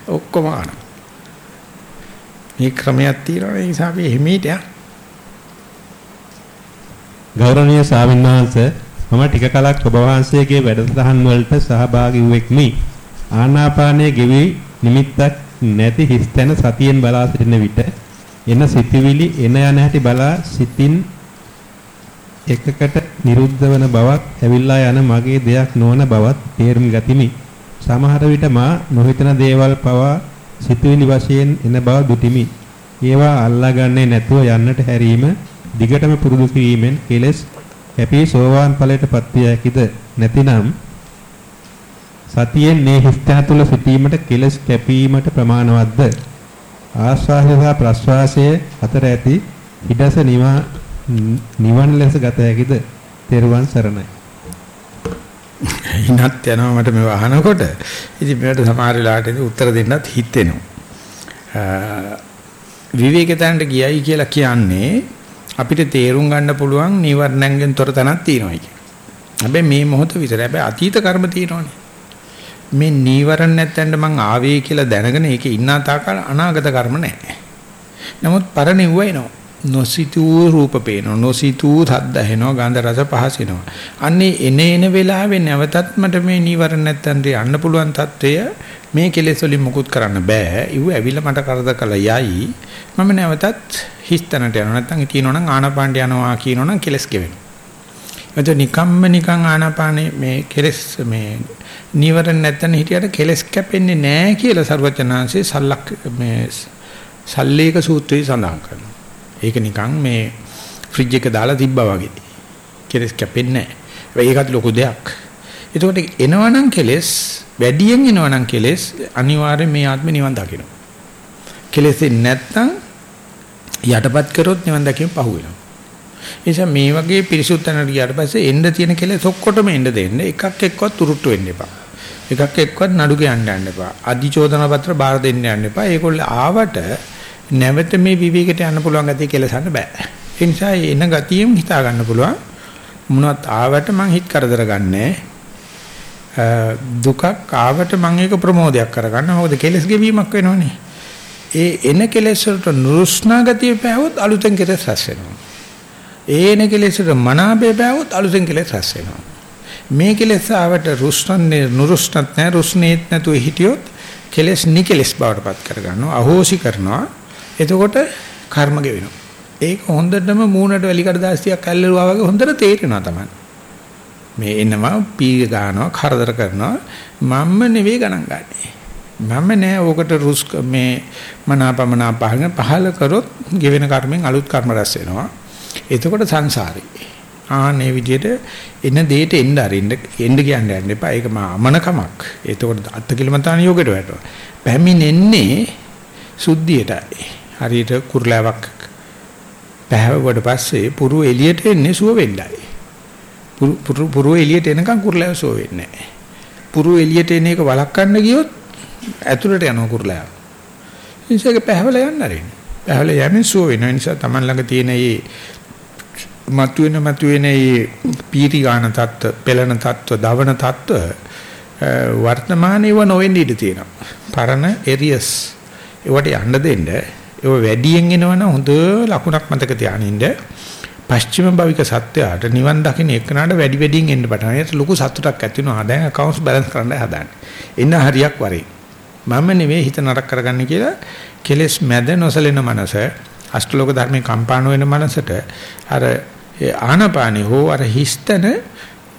ඔක්කොම අන. මේ ක්‍රමයක් තියෙනවා ඒ නිසා අපි හිමීට යන්න. ගෞරවනීය ස්වාමීන් වහන්සේ මම ටික කලක් ඔබ වහන්සේගේ වැඩසටහන් වලට සහභාගී වෙක්මි. ආනාපානයේ ගෙවි නිමිත්තක් නැති හිස්තැන සතියෙන් බලා සිටින විට එන සිතිවිලි එන යන හැටි බලා සිතින් එකකට නිරුද්ධ වන බවක් ඇවිල්ලා යන මගේ දෙයක් නොවන බවත් තේරුම් ගතිමි. සමහර විට මා නොහිතන දේවල් පවා සිතුවිලි වශයෙන් එන බව දුටිමි. ඒවා අල්ලාගන්නේ නැතුව යන්නට හැරීම දිගටම පුරුදු කිරීමෙන් කෙලස් කැපී සෝවාන් ඵලයටපත් විය හැකිද නැතිනම් සතියෙන් මේ හිස්තන තුල සිටීමට කෙලස් කැපීමට ප්‍රමාණවත්ද ආශ්වාසය සහ ප්‍රශ්වාසය අතර ඇති හිඩස නිවන ලෙස ගත හැකිද තෙරුවන් සරණයි ඉනත් යනවා මට මේ අහනකොට ඉතින් මේකට සමහර වෙලාවට උත්තර දෙන්නත් හිතෙනවා විවේකයන්ට ගියයි කියලා කියන්නේ අපිට තේරුම් ගන්න පුළුවන් නීවරණයෙන් තොර තැනක් තියෙනවා කියන්නේ. හැබැයි මේ මොහොත විතර හැබැයි අතීත කර්ම තියෙනවනේ. මේ නීවරණ නැත්තඳ මං ආවේ කියලා දැනගෙන ඒකේ ඉන්න තාකල් අනාගත කර්ම නැහැ. නමුත් පරණෙව්ව එනවා. නොසිතූ රූප පේනවා නොසිතූ සද්ද ඇහෙනවා ගන්ධ රස පහස එනවා. අන්නේ එනේන වෙලාවේ නැවතත් මට මේ නීවරණ නැත්තන් යන්න පුළුවන් తত্ত্বය මේ කෙලෙස් වලින් මුකුත් කරන්න බෑ. ඉව ඇවිල්ලා මට කරදර කළා යයි. මම නැවතත් හිස්තැනට යනවා. නැත්තම් කියනවා නම් ආනාපානට යනවා කියනවා නම් කෙලස් කෙවෙනවා එතකොට නිකම්ම නිකං ආනාපානේ මේ කෙලස් මේ නීවරණ නැත්තන් හිටියට කෙලස් කැපෙන්නේ නැහැ කියලා සරුවචනාංශේ සල්ලක් මේ සල්ලේක සූත්‍රයේ සඳහන් කරනවා. ඒක නිකන් මේ ෆ්‍රිජ් එක දාලා තිබ්බා වගේ. කෙලස් කැපෙන්නේ නැහැ. ඒකත් ලොකු දෙයක්. එතකොට එනවනම් කෙලස් වැඩියෙන් එනවනම් කෙලස් අනිවාර්යෙන් මේ ආත්මේ නිවන් දකින්න. කෙලෙසෙන්නේ නැත්නම් යටපත් කරොත් නිවන් දැකීම පහු වෙනවා. ඒ නිසා මේ වගේ පිරිසුත්තනට ගියාට පස්සේ එන්න තියෙන කෙලෙස් ඔක්කොටම එන්න දෙන්න එකක් එක්කවත් උරුට්ට වෙන්න එපා. එකක් එක්කවත් නඩු කියන්න යන්න එපා. අධිචෝදන පත්‍ර බාර දෙන්න යන්න එපා. ඒගොල්ලෝ ආවට නැවත මේ විවේකයට යන්න පුළුවන් ගතිය කෙලසන්න බෑ. ඒ නිසා එන ගතියෙන් හිතා ගන්න පුළුවන්. මොනවත් ආවට මං හිත කරදර ගන්නෑ. දුකක් ආවට මම ඒක ප්‍රමෝදයක් කරගන්න. මොකද කෙලස් ගෙවීමක් වෙනවනේ. ඒ එන කෙලෙස් වලට නුරුස්නා ගතිය පැවොත් අලුතෙන් කෙලෙස් රැස් වෙනවා. ඒ එන කෙලෙස් වලට මනාපය පැවොත් අලුතෙන් කෙලෙස් රැස් වෙනවා. මේ කෙලෙස් ආවට රුස්නන්නේ නුරුස්නත් නැහැ රුස්නේත් නැතුව හිටියොත් කෙලෙස් නිකෙලෙස් බවට පත් කරගන්නවා. අහෝසි කරනවා. එතකොට කර්ම ගෙවෙනවා. ඒක හොඳටම මූණට වැලි කඩදාසියක් ඇල්ලුවා වගේ හොඳට තේරෙනවා තමයි. මේ එනවා පී ගන්නවා කරදර කරනවා මම්ම නෙවෙයි ගණන් ගන්නේ. මම නෑ ඕකට රුස් මේ මනාපමනා පහල පහල කරොත් ගෙවෙන කර්මෙන් අලුත් කර්ම රැස් වෙනවා. එතකොට සංසාරේ. ආනේ විදිහට එන දෙයට එන්න අරින්න එන්න කියන්නේ යන්න එපා. ඒක මා අමනකමක්. එතකොට අත්කිලමතාන යෝගයට වැටෙනවා. පැමිණෙන්නේ සුද්ධියටයි. හරියට කුරුලාවක් පැහැවුවට පස්සේ පුරු එළියට එන්නේ සුව වෙන්නයි. පුරු පුරු එළියට එනකන් කුරුලාව සුව වෙන්නේ නැහැ. පුරු එළියට එන එක වළක්වන්න ගියොත් ඇතුළට යනවා කුරුලාව. ඉතින් ඒක පැහැවලා යන්න ආරින්න. පැහැවලා යමින් සුව වෙන නිසා Taman ළඟ තියෙන මේ මතුවෙන මතුවෙන මේ පීටි ගාන තත්ත්ව, පෙළෙන තත්ත්ව, දවන තත්ත්ව වර්තමානයේව නොවෙන්න ඉඩ තියෙනවා. පරණ එරියස් ඒවට යන්න දෙන්න ඒව වැඩියෙන් එනවනම් හොඳ ලකුණක් මතක තියානින්න පශ්චිම භවික සත්‍යයට නිවන් දකින්න එකනට වැඩි වැඩියෙන් එන්න පටන් ගන්න. ලොකු සතුටක් ඇති වෙනවා. දැන් accounts balance කරන්න හදාන්නේ. එන්න හරියක් වරේ. මම නෙවෙයි හිත නරක කරගන්නේ කියලා කෙලස් මැද නොසලෙන මනස අෂ්ටලෝක ධර්මේ කම්පාණ වෙන මනසට අර ආනපානි හෝ අර හිස්තන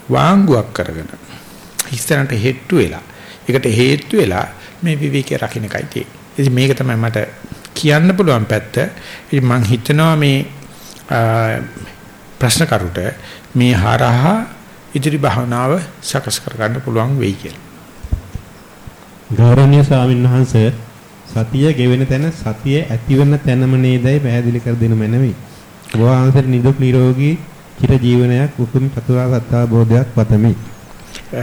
වාංගුවක් කරගෙන හිස්තනට හෙට්ටු වෙලා ඒකට හේතු වෙලා මේ විවේකයේ රකින්න එකයි තියෙන්නේ. ඉතින් මේක තමයි මට කියන්න පුළුවන් පැත්ත. ඉතින් මම හිතනවා මේ ප්‍රශ්න කරුට මේ හරහා ඉදිරි භාවනාව සකස් කරගන්න පුළුවන් වෙයි කියලා. ගෞරවනීය ස්වාමීන් වහන්සේ සතිය ගෙවෙන තැන සතිය ඇතිවෙන තැනම නේදයි පැහැදිලි කර දෙනු මැනවි. වහන්සේට නිදුක් නිරෝගී චිර ජීවනයක් උතුම් චතුරාර්ය සත්‍ය අවබෝධයක් පතමි.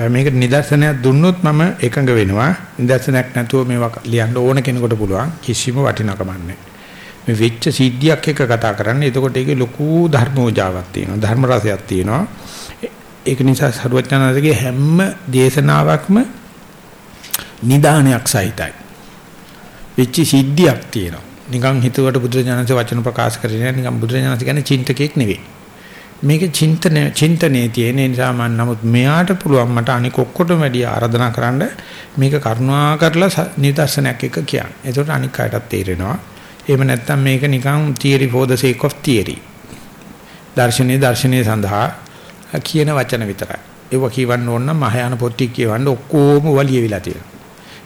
මේකට නිදර්ශනයක් දුන්නොත් මම එකඟ වෙනවා. නිදර්ශනයක් නැතුව මේවා ලියන්න ඕන කෙනෙකුට පුළුවන් කිසිම වටිනකමක් නැහැ. මේ වෙච්ච සිද්ධියක් එක කතා කරන්න. එතකොට ඒකේ ලොකු ධර්මෝජාවක් තියෙනවා. ධර්ම රසයක් තියෙනවා. ඒක නිසා සරුවචනාංශගේ හැම දේශනාවක්ම නිදානයක් සහිතයි. වෙච්ච සිද්ධියක් තියෙනවා. නිකන් හිතුවට බුදුරජාණන්සේ වචන ප්‍රකාශ කරන්නේ නිකන් බුදුරජාණන්සේ කියන්නේ චින්තකෙක් නෙවෙයි. මේක චින්තන චින්තනයේ තියෙන නිසා මම නමුත් මෙයාට පුළුවන් මට අනික ඔක්කොටම වැඩි ආරාධනා කරන්න මේක කරුණා කරලා නිදර්ශනයක් එක කියන්න. ඒකට අනික් අයටත් තේරෙනවා. එහෙම නැත්නම් මේක නිකන් theory for the sake of theory. දර්ශනීය දර්ශනීය සඳහා කියන වචන විතරයි. ඒව කියවන්න ඕන නම් මහායාන පොත්ටි කියවන්න ඔක්කොම වලියවිලා තියෙනවා.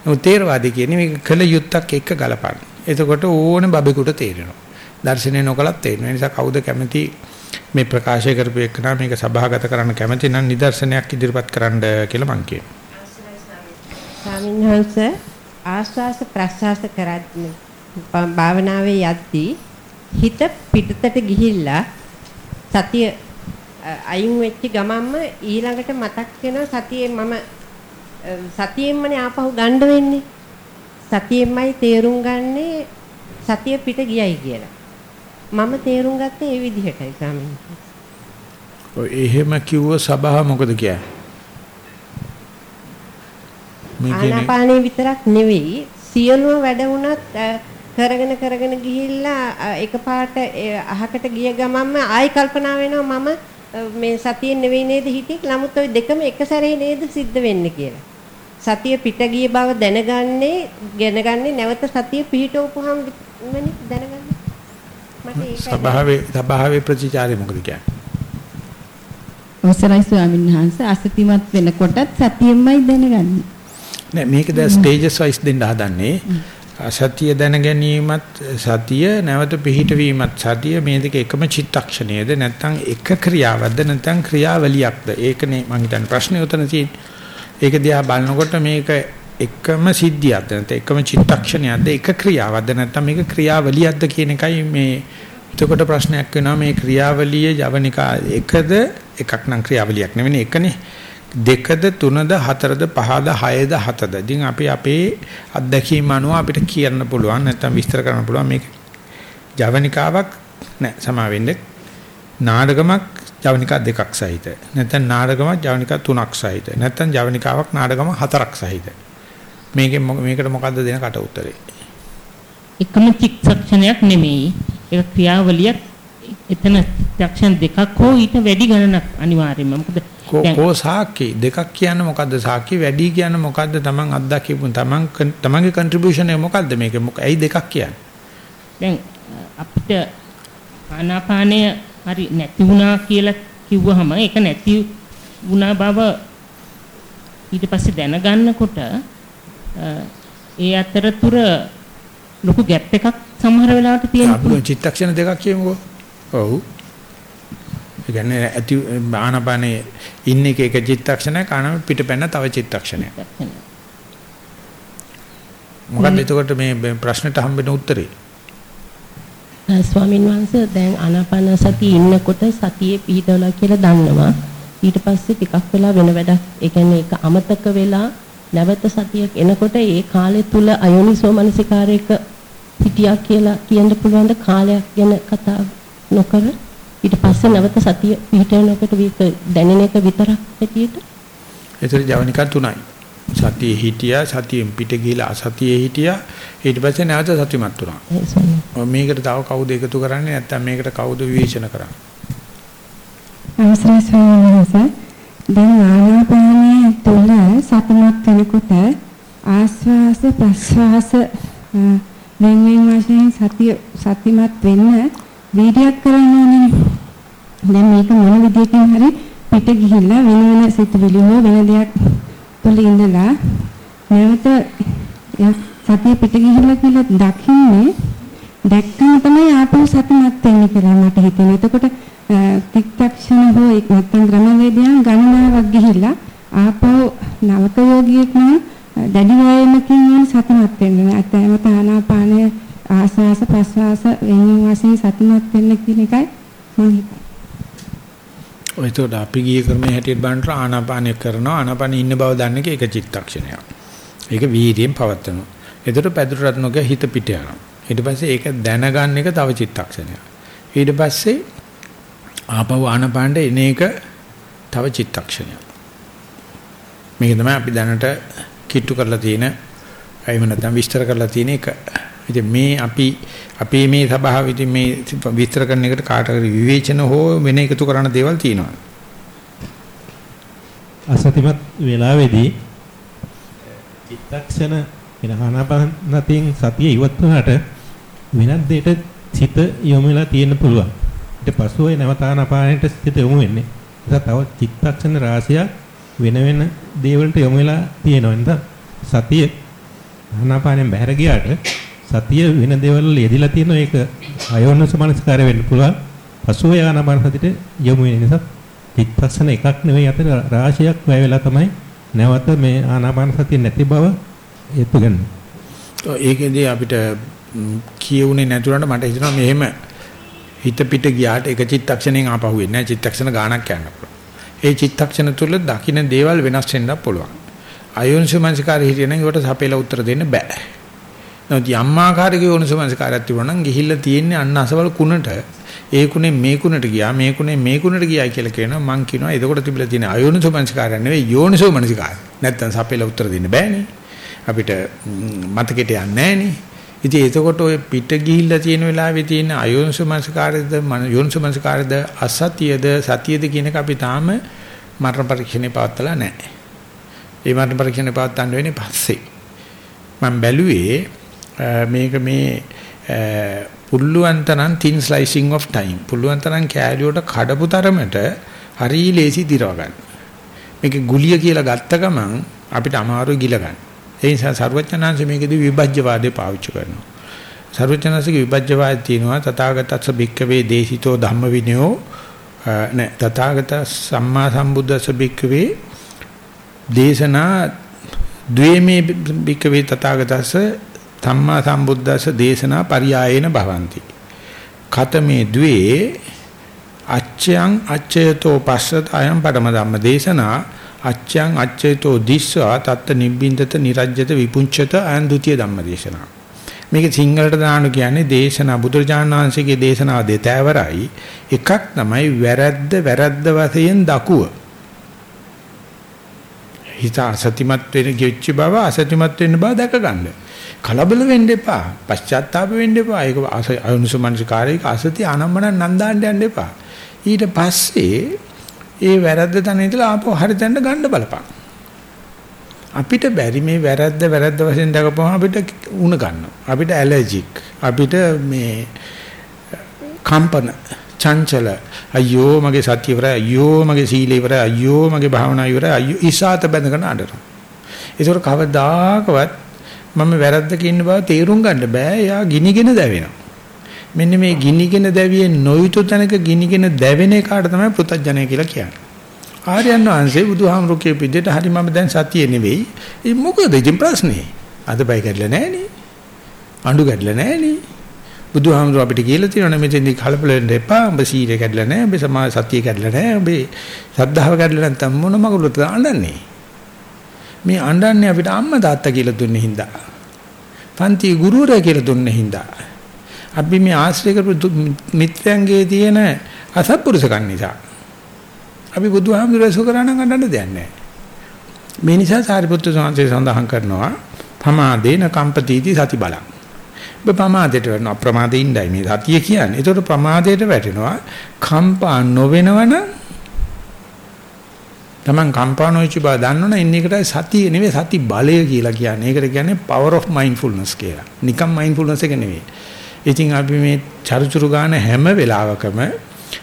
නමුත් තේරවාදී කියන්නේ මේක කළ යුත්තක් එක්ක ගලපන්න. එතකොට ඕන බබෙකුට තේරෙනවා. දර්ශනය නොකලත් තේරෙනවා. ඒ නිසා කවුද කැමති මේ ප්‍රකාශය කරපු එකනා මේක සභාගත කරන්න කැමති නම් නිදර්ශනයක් ඉදිරිපත් කරන්න කියලා මං කියනවා. ස්වාමීන් වහන්සේ ආස්වාස ප්‍රස්වාස කරද්දී භාවනාවේ යද්දී හිත පිටතට ගිහිල්ලා සතිය අයින් වෙච්ච ගමන්ම ඊළඟට මතක් වෙන සතියේ මම සතියෙන්මනේ ආපහු ගන්න වෙන්නේ. සතියෙන්මයි තේරුම් ගන්නේ සතිය පිට ගියයි කියලා. මම තේරුම් ගත්තේ ඒ විදිහටයි ස්වාමීන් ඔය එහෙම කිව්ව සබහ මොකද කියන්නේ? ආනාපානේ විතරක් නෙවෙයි සියලුම වැඩ වුණත් කරගෙන කරගෙන ගිහිල්ලා එකපාරට අහකට ගිය ගමන්ම ආයි කල්පනා වෙනවා මම මේ සතියේ නෙවෙයි නේද හිටියේ නමුත් ওই දෙකම එක සැරේ නේද සිද්ධ වෙන්නේ කියලා. සතිය පිට ගිය බව දැනගන්නේ දැනගන්නේ නැවත සතිය පිහිටවපුවාම දැනගන්නේ. මට ඒකයි. සබාවේ සබාවේ ප්‍රතිචාරය මොකද කියන්නේ? අවසරයි ස්වාමීන් වහන්සේ අසතිමත් වෙනකොටත් සතියෙන්මයි දැනගන්නේ. නෑ මේක දැන් ස්ටේජස් වයිස් දෙන්න හදන්නේ. සතිය දැන ගැනීමත් සතිය නැවත පිහිටවීමත් සතිය මේ දෙක එකම චිත්තක්ෂණයේද නැත්නම් එක ක්‍රියාවක්ද නැත්නම් ක්‍රියාවලියක්ද ඒකනේ මම හිතන්නේ ප්‍රශ්නේ උතන තියෙන්නේ ඒක දිහා බලනකොට මේක එකම සිද්ධියක්ද නැත්නම් එකම චිත්තක්ෂණයක්ද එක ක්‍රියාවක්ද නැත්නම් මේක ක්‍රියාවලියක්ද කියන එකයි මේ එතකොට ප්‍රශ්නයක් වෙනවා මේ ක්‍රියාවලිය යවනිකා එකද එකක් නම් ක්‍රියාවලියක් නෙවෙයි එකනේ දෙකද තුනද හතරද පහද හයද හතද. ඉතින් අපි අපේ අත්දැකීම් අනුව අපිට කියන්න පුළුවන් නැත්නම් විස්තර කරන්න පුළුවන් මේක ජවනිකාවක් නෑ සමා වෙන්නේ නාඩගමක් ජවනිකා දෙකක් සහිත. නැත්නම් නාඩගමක් ජවනිකා තුනක් සහිත. නැත්නම් ජවනිකාවක් නාඩගම හතරක් සහිත. මේකෙන් මේකට මොකද්ද දෙන කට උත්තරේ? එකම චිත්තක්ෂණයක් නෙමෙයි. ඒක ක්‍රියාවලියක් එතන චිත්තක්ෂණ දෙකක් හෝ ඊට වැඩි ගණනක් අනිවාර්යයෙන්ම. මොකද කෝ සාක්කි දෙකක් කියන්නේ මොකද්ද සාක්කි වැඩි කියන්නේ මොකද්ද Taman අත්දැකීම Taman Tamanගේ contribution එක මොකද්ද මේක ඇයි දෙකක් කියන්නේ දැන් අපිට ආනාපානය හරි නැති වුණා කියලා කිව්වහම ඒක නැති වුණා බව ඊට පස්සේ දැනගන්නකොට ඒ අතරතුර ලොකු ગેප් එකක් සමහර වෙලාවට අපි තියෙනවා. චිත්තක්ෂණ දෙකක් කියමුකෝ. ඔව්. ඒ කියන්නේ ඇති ආනපනේ ඉන්න එක එක චිත්තක්ෂණයක් ආනම පිටපැන්න තව චිත්තක්ෂණයක්. මොකක්ද එතකොට මේ ප්‍රශ්නට හම්බෙන උත්තරේ? ස්වාමින් වහන්සේ දැන් ආනාපාන සතිය ඉන්නකොට සතියේ පිහිටවලා කියලා දන්නවා. ඊට පස්සේ ටිකක් වෙලා වෙන වැඩක් ඒ කියන්නේ ඒක අමතක වෙලා නැවත සතියක් එනකොට ඒ කාලය තුල අයෝනිසෝ මනසිකාරයක හිටියා කියලා කියන්න පුළුවන් ද කාලයක් ගැන කතා නොකර ඊට පස්සේ නැවත සතිය පිහිටවනකොට මේක දැනෙන එක විතරක් හැටියට ඒතර ජවනිකා තුනයි. සතියේ හිටියා සතියෙන් පිට ගිහිලා අසතියේ හිටියා ඊට පස්සේ නැවත සතිමත් වුණා. මේකට තව කවුද එකතු කරන්නේ නැත්නම් මේකට කවුද විවේචන කරන්නේ? අවසරයි ස්වාමීන් වහන්සේ දැන් ආනාපානයේ තුල සතිමත් වෙනකොට ආස්වාස ප්‍රස්වාස වෙන වෙන වශයෙන් සතිය සතිමත් වෙන්න වීඩියක් කරන්න ඕනේ. දැන් මේක මොන විදියකින් හරි පිට ගිහිල්ලා වෙන වෙන සිතුවිලි හෝ වෙන දෙයක් තුල ඉඳලා නැවත සතිය පිට ගිහිල්ලා කියලා දකින්නේ දැක්කම තමයි ආපහු සතිමත් වෙන්නේ කියලා මට හිතෙනවා. එතකොට තික්තක්ෂණ හෝ එක් නැත්නම් ක්‍රමවේදයන් ගණනාවක් ගිහිල්ලා ආපහු නවක යෝගියෙක් නම් දැඩි වෑයමකින් යන සතිමත් වෙන්න නැත්නම් ආනාපානය ආස්වාස ප්‍රස්වාස වෙනින් වශයෙන් සතිමත් වෙන්න කියන එකයි මම හිතන්නේ. ඔය ඒතකොට අපි ගියේ ක්‍රමයේ හැටියට බලනකොට ආනාපානය කරනවා ආනාපානෙ ඉන්න බව දන්න එක එක චිත්තක්ෂණයක්. ඒක වීර්යයෙන් පවත්නවා. ඒතකොට පැදුරට නොග හිත පිට යනවා. ඊට පස්සේ ඒක දැනගන්න එක තව චිත්තක්ෂණයක්. ඊට පස්සේ ආපහු ආනාපානට එන එක තව චිත්තක්ෂණයක්. මේක තමයි අපි දැනට කිට්ටු කරලා තියෙන එහෙම නැත්නම් විස්තර කරලා තියෙන එක. ඉතින් මේ අපි අපේ මේ සභාව ඉතින් මේ විස්තර කරන එකට කාටද විවේචන හෝ වෙන එකතු කරන දේවල් තියෙනවා. අසතිමත් වෙලාවේදී චිත්තක්ෂණ වෙන ආනාපානතින් සතිය ඉවත් වුණාට වෙනත් දෙයකට සිත යොමු වෙලා තියෙන්න පුළුවන්. ඊට පස්ව ඒ නැවත ආනාපානයට සිත යොමු වෙන්නේ. ඒක තව චිත්තක්ෂණ රාශියක් වෙන වෙන දේවල්ට යොමු වෙලා තියෙනවා. නේද? සතිය ආනාපානෙන් බැහැර ගියාට සතිය වෙන දේවල් යෙදිලා තියෙන ඒක අයෝනස මනස්කාරය වෙන්න පුළුවන්. පසුව ආනාපාන සතියට යොමු වෙන නිසා චිත්තක්ෂණ එකක් නෙවෙයි අතර රාශියක් වැය වෙලා තමයි නැවත මේ ආනාපාන සතිය නැති බව හේතු ගන්න. ඒකෙදී අපිට කියුනේ නැතුණාට මට හිතෙනවා මෙහෙම හිත පිට ගියාට එක චිත්තක්ෂණයෙන් ආපහු වෙන්නේ නැහැ චිත්තක්ෂණ ගාණක් යන්න පුළුවන්. ඒ චිත්තක්ෂණ තුළ දකින්න දේවල් වෙනස් වෙන්නත් පුළුවන්. අයෝනිසමංසකාරී හිටියනම් ඒකට සපේලා උත්තර දෙන්න බෑ. නමුත් යම්මාකාරක යෝනිසමංසකාරයක් තිබුණා නම් ගිහිල්ලා තියෙන්නේ අන්න අසවල් කුණට ඒ කුණේ මේ කුණට ගියා මේ කුණේ මේ කුණට ගියා කියලා කියනවා මං කියනවා එතකොට තිබිලා තියෙන අයෝනිසමංසකාරය නෙවෙයි යෝනිසෝමනසිකාරය. නැත්තම් සපේලා උත්තර දෙන්න බෑනේ. අපිට මතකෙට යන්නේ නෑනේ. ඉතින් එතකොට ඔය පිට ගිහිල්ලා තියෙන වෙලාවේ තියෙන අයෝනිසමංසකාරයද යෝනිසමංසකාරයද අසතියද සතියද කියන එක අපි තාම මරණ පරීක්ෂණේ පවත්තලා නැහැ. ඒ මරණ පරීක්ෂණේ පවත්තන්න වෙන්නේ පස්සේ. මම බැලුවේ මේක මේ පුල්ලුවන් තරම් thin slicing of time. පුල්ලුවන් තරම් කෑලියට කඩපු තරමට හරි ලේසි දිරව ගන්න. මේක ගුලිය කියලා ගත්ත ගමන් අපිට අමාරුයි ගිල ගන්න. ඒ නිසා සර්වඥාන්ස මේකදී විභජ්‍යවාදේ පාවිච්චි කරනවා. සර්වඥාන්සගේ විභජ්‍යවාදය තියෙනවා තථාගතස්ස භික්කවේ දේශිතෝ ධම්ම විනයෝ නෑ තථාගත සම්මා සම්බුද්දස්ස භික්කවේ දේශනා ද්වේමේ භික්කවේ තථාගතස්ස ධම්මා සම්බුද්දස්ස දේශනා පරියායේන භවಂತಿ. කතමේ ද්වේ අච්ඡයන් අච්ඡයතෝ පස්සත අයම් පඩම ධම්ම දේශනා අච්ඡයන් අච්ඡයතෝ දිස්වා තත්ත නිබ්බින්දත නිරජ්‍යත විපුංචත අයන් ဒ ුතිය ධම්ම දේශනා. මේක සිංහලට දාන්න කියන්නේ දේශනා බුදුරජාණන් වහන්සේගේ දේශනාව දෙතෑවරයි එකක් තමයි වැරද්ද වැරද්ද වශයෙන් දකුව හිත අසතිමත් වෙන ගෙච්ච බව අසතිමත් වෙන්න බව දැක ගන්න. කලබල වෙන්න එපා. පශ්චාත්තාප වෙන්න එපා. ඒක අනුසමනසිකාරයක අසති ආනම්මන නන්දාන්න යන්න එපා. ඊට පස්සේ ඒ වැරද්ද තන ඉඳලා ආපහු හරි තැනට ගන්න බලපන්. අපිට බැරි මේ වැරද්ද වැරද්ද වශයෙන් දකපුවම අපිට උණ ගන්නවා. අපිට ඇලර්ජික්. අපිට මේ කම්පන චංචල අයියෝ මගේ සත්‍ය ඉවරයි අයියෝ මගේ සීල ඉවරයි අයියෝ මගේ භාවනා ඉවරයි අයියෝ ඉසాత බැඳගෙන අඬනවා. ඒතර කවදාකවත් මම වැරද්දක ඉන්න බව තේරුම් ගන්න බෑ. එයා ගිනිගෙන දැවෙනවා. මෙන්න මේ ගිනිගෙන දැවියේ නොයුතු තැනක ගිනිගෙන දැවෙන එකාට තමයි පෘථජ්ජනය කියලා කියන්නේ. ආර්යයන් වහන්සේ බුදුහාමුදුරු කියපු විදිහට හරි මම දැන් සතියේ නෙවෙයි. ඒ මොකද ඉතින් ප්‍රශ්නේ? අද බයි කැඩලා නැහනේ. අඬු කැඩලා නැහනේ. බුදුහාමුදුරු අපිට කියලා තියෙනවා මෙතෙන්දි කලබල වෙන්න එපා. ඔබ සීලය කැඩලා නැහැ. ඔබ සමා සතිය කැඩලා නැහැ. ඔබ සද්ධාව කැඩලා නැත්නම් මොන මගුලද අඬන්නේ? මේ අඬන්නේ අපිට අම්මා තාත්තා කියලා දුන්නේ හින්දා. පන්ති ගුරුවරයා කියලා දුන්නේ හින්දා. අපි මේ ආශ්‍රය කරපු මිත්‍රයන්ගේ තියෙන අසත්පුරුෂකම් නිසා. අපි බුදුහාමුදුරුවෝ සුකරණ ගන්නට දෙයක් නැහැ. මේ නිසා සාරිපුත්‍ර සාංශය සඳහන් කරනවා පමාදේන කම්පතිති සති බලං. ඔබ ප්‍රමාදයට වැටෙනවා අප්‍රමාදේ ඉඳයි මේ සතිය කියන්නේ. ඒතකොට ප්‍රමාදයට වැටෙනවා කම්පා නොවෙනවන Taman කම්පා නොවිච්ච බව දන්නවනේ ඉන්න එකට සතිය නෙවෙයි සති බලය කියලා කියන්නේ. ඒකට කියන්නේ power of mindfulness කියලා. නිකම් mindfulness එක නෙවෙයි. ඉතින් අපි මේ චරුචරු ගාන හැම වෙලාවකම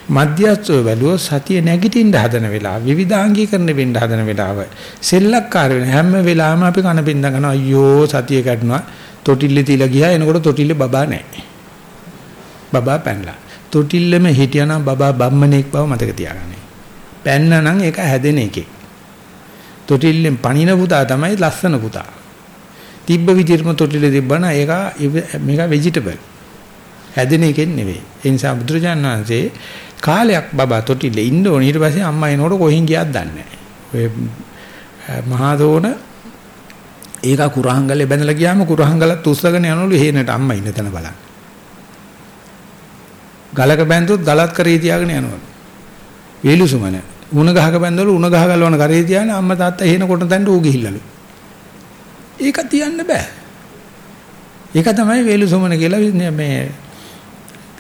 මධ්‍යස්ථව බැලුවොත් සතිය නැගිටින්න හදන වෙලාව විවිධාංගීකරණ වෙන්න හදන වෙලාව සෙල්ලක්කාර වෙන හැම වෙලාවෙම අපි කන බින්ද ගන්නවා අයියෝ සතිය කැඩුනා තොටිල්ලේ තියලා ගියා. එනකොට තොටිල්ලේ බබා නැහැ. බබා පැනලා. තොටිල්ලෙම හිටියානම් බබා බම්මණෙක් බව මතක තියාගන්න. පැන්න නම් ඒක හැදෙන එකේ. තොටිල්ලෙන් පණින පුතා තමයි ලස්සන පුතා. තිබ්බ විදිහටම තොටිල්ලේ තිබ්බනම් ඒක මේක ভেජිටබල් හැදෙන එකෙන් නෙවෙයි ඒ නිසා බුදුරජාණන් වහන්සේ කාලයක් බබා තොටිල්ලේ ඉන්න ඕනේ ඊට පස්සේ අම්මා එනකොට කොහෙන් ගියත් දන්නේ නැහැ. ඔය මහා දෝන ඒක කුරහංගලේ බැඳලා ගියාම කුරහංගලත් උස්සගෙන යනවලු හේනට අම්මා ඉන්න තැන බලන්න. ගලක බැඳුත් ගලත් කරේ තියාගෙන යනවලු. වේලුසුමන උණ ගහක බැඳවලු උණ ගහ ගලවන කරේ තියාගෙන අම්මා තාත්තා හේන කොට තැන්න ඌ ගිහිල්ලලු. ඒක තියන්න බෑ. ඒක තමයි වේලුසුමන කියලා මේ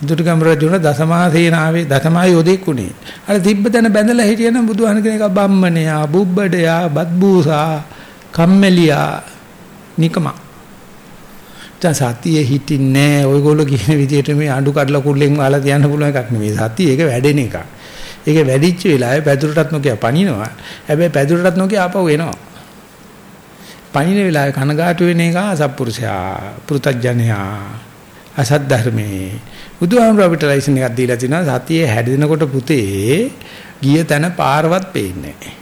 දුටුගැමුණු රජුන දසමා සේනාවේ දසමා යෝධෙක් උනේ. අර තිබ්බ තැන බැඳලා හිටියනම් බුදුහාන කෙනෙක් බම්මණයා, බුබ්බඩයා, බත්බූසා, කම්මැලියා, නිකම. දැන් සතියේ හිටින්නේ ඔයගොල්ලෝ කියන විදිහට මේ අඬු කඩලා කුල්ලෙන් වහලා තියන්න පුළුවන් එකක් නෙමෙයි. සතිය ඒක වැඩෙන එකක්. ඒක වැඩිච්ච වෙලාවේ පැදුරටත් නොකිය පනිනවා. හැබැයි පැදුරටත් නොකිය ආපහු එනවා. පනින වෙලාවේ කනගාටු වෙන එක අසත්පුරුෂයා, පෘතජ්ජනයා, අසත් ධර්මේ බුදුහාමුදුර අපිට ලයිසන් එකක් දීලා තිනවා සතියේ හැදෙනකොට පුතේ ගිය තැන පාරවත් පේන්නේ නැහැ.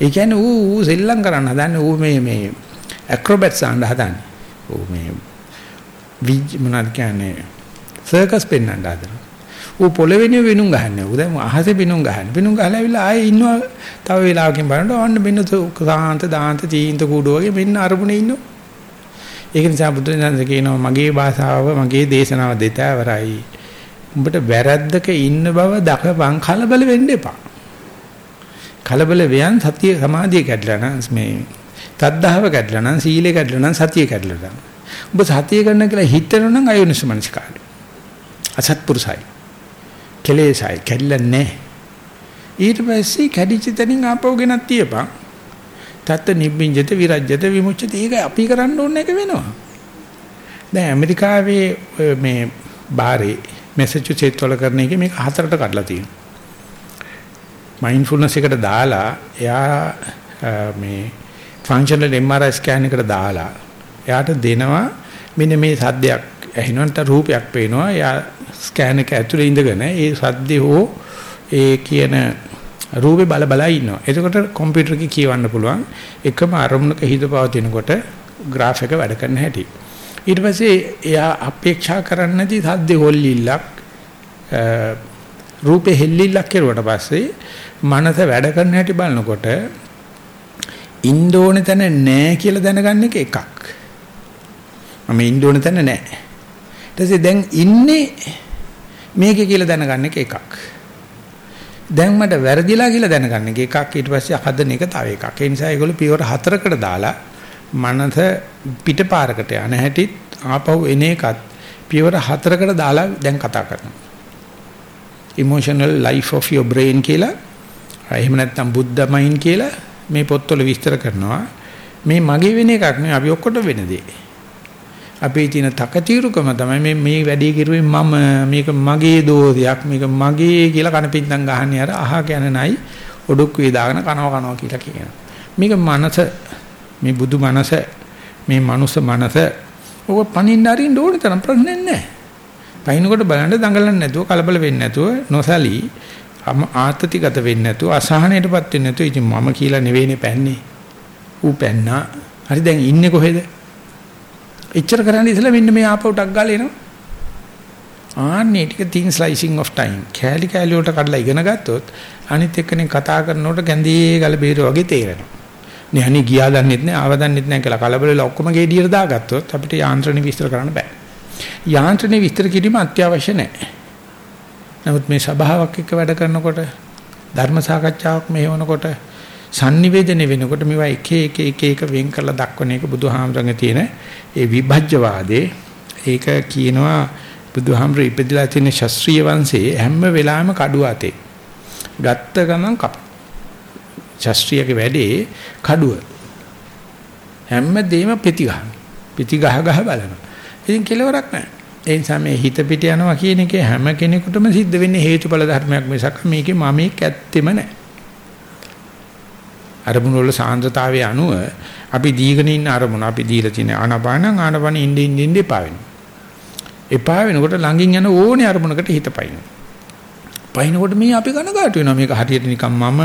ඒ කියන්නේ ඌ ඌ සෙල්ලම් කරන්න හදන්නේ ඌ මේ මේ ඇක්‍රොබැට්ස් ආන්න හදන්නේ. ඌ මේ විජ් මොනවද කියන්නේ සර්කස් පෙන්වන්න හදනවා. ඌ පොළවෙනිය විනුම් ගහන්නේ. ඌ දැන් අහසේ විනුම් ගහන්නේ. විනුම් ගහලා ඇවිල්ලා ආයේ ඉන්නවා තව වෙලාවකින් බලනකොට ඔන්න මෙන්න සාන්ත දාන්ත තීන්ත කූඩු වගේ මෙන්න අරමුණේ ඉන්නවා. ඒක නිසා බුදුරජාණන් කියනවා මගේ භාෂාව මගේ දේශනාව දෙතවරයි. උඹට වැරද්දක ඉන්න බව දකපන් කලබල වෙන්න එපා. කලබල වෙයන් සතිය සමාධිය කැඩලා නම් මේ තද්දාව කැඩලා නම් සීලය කැඩලා නම් සතිය කැඩලා නම් ඔබ සතිය කරන කියලා හිතන නම් අයෝනිස මනසිකාරය. අසත්පුරුසයි. කෙලෙසයි කැඩලා නැහැ. ඊට පස්සේ කැඩිච්ච තැනින් ආපහු ගෙනත් තියපන්. තත්ත නිබ්බින්ජත විරජ්‍යත විමුච්ඡත ඒක අපි කරන්න ඕන එක වෙනවා. දැන් ඇමරිකාවේ මේ බාරේ මැසචුසෙට්ස් වල කරන එකේ මේක හතරට කඩලා තියෙනවා. මයින්ඩ්ෆුල්නස් එකට දාලා එයා මේ ෆන්ක්ෂනල් MRI ස්කෑන් එකට දාලා එයාට දෙනවා මෙන්න මේ සද්දයක් ඇහෙනවට රූපයක් පේනවා එයා ස්කෑන් එක ඇතුලේ ඉඳගෙන ඒ සද්දේ හෝ ඒ කියන රූපේ බල බල ඉන්නවා. එතකොට කම්පියුටර් එකේ කියවන්න පුළුවන් එකම අරමුණක හිත පවතිනකොට graph එක වැඩ කරන හැටි. ඊට පස්සේ එයා අපේක්ෂා කරන්නේ නැති සද්ද හොල්ලිල්ලක් රූපේ හෙල්ලිල්ලක් කෙරුවට පස්සේ මනස වැඩ කරන හැටි බලනකොට ඉන්න ඕන තැන නෑ කියලා දැනගන්න එක එකක්. මම ඉන්න ඕන තැන නෑ. ඊට පස්සේ දැන් ඉන්නේ මේකේ කියලා දැනගන්න එක එකක්. දැන් මට වැරදිලා කියලා දැනගන්න එක එකක් ඊට පස්සේ හදන එක තව එකක්. ඒ නිසා ඒගොල්ලෝ පියවර හතරකට දාලා මනස පිටපාරකට යන හැටි ආපහු එන එකත් පියවර හතරකට දාලා දැන් කතා කරනවා. emotional life of your brain කියලා එහෙම නැත්නම් බුද්ධ mind කියලා මේ පොත්වල විස්තර කරනවා. මේ මගේ වෙන එකක් නෙවෙයි අපි ඔක්කොට වෙන දේ. අපේ තියෙන තකතිරුකම තමයි මේ මේ වැඩේ කිරුවේ මම මේක මගේ දෝෂයක් මේක මගේ කියලා කනපින්දම් ගහන්නේ අර අහ කියනනයි ඔඩොක් වේ දාගෙන කනවා කනවා කියලා කියනවා. මේක මනස මේ බුදු මනස මේ මනුස්ස මනස ඔක පණින්න අරින්න ඕන තරම් ප්‍රශ්නයක් නැහැ. පයින්කොට බලන්න දඟලන්නේ නැතුව කලබල වෙන්නේ නැතුව නොසලී ආතතිගත වෙන්නේ නැතුව අසහනයටපත් වෙන්නේ නැතුව ඉතින් මම කියලා නෙවෙයිනේ පැන්නේ. ඌ පැන්නා. හරි දැන් ඉන්නේ කොහෙද? එච්චර කරන්නේ ඉතලා මෙන්න මේ ආපවටක් ගාලා එනවා. ආන්නේ ටික තින් ස්ලයිසිං ඔෆ් ටයිම්. කෑලි කෑලි වලට කඩලා ඉගෙන ගත්තොත් අනිත් එක්කෙනෙක් කතා කරනකොට ගැඳේ ගල බේර වගේ තේරෙනවා. නේ අනේ ගියා දන්නෙත් නෑ ආව දන්නෙත් නෑ කියලා කලබල වෙලා ඔක්කොම ගෙඩියට දාගත්තොත් අපිට යාන්ත්‍රණ විස්තර කරන්න බෑ. යාන්ත්‍රණ විස්තර කිරීම අත්‍යවශ්‍ය නෑ. නමුත් මේ සභාවක් එක්ක වැඩ කරනකොට ධර්ම සාකච්ඡාවක් මෙහෙවනකොට sannivedana වෙනකොට මේවා එක එක එක එක වෙන් කරලා දක්වන එක බුදුහාමරගේ තියෙන ඒ විභජ්‍යවාදේ ඒක කියනවා බුදුහාමර ඉපදිලා තියෙන ශාස්ත්‍රීය වංශයේ හැම වෙලාවෙම කඩුව අතේ. ගත්ත ගමන් කප. ශාස්ත්‍රීයගේ වැඩේ කඩුව. හැමදේම පිටි ගන්න පිටි ගහ ගහ බලනවා. ඉතින් කෙලවරක් නැහැ. ඒ නිසා මේ හිත පිට යනවා කියන එකේ හැම කෙනෙකුටම සිද්ධ වෙන්නේ හේතුඵල ධර්මයක් මිසක් මේකේ මමෙක් ඇත්තෙම නැහැ. අරමුණු වල සාන්ද්‍රතාවයේ අනුව අපි දීගෙන ඉන්න අරමුණ අපි දීලා තියෙන ආනපාන ආනපාන ඉඳින් ඉඳින් ඉඳින් එපා වෙනවා. එපා වෙනකොට ළඟින් යන ඕනේ අරමුණකට හිත පයින්නවා. පයින්නකොට මේ අපි කනගාටු වෙනවා මේක හරියට නිකන් මම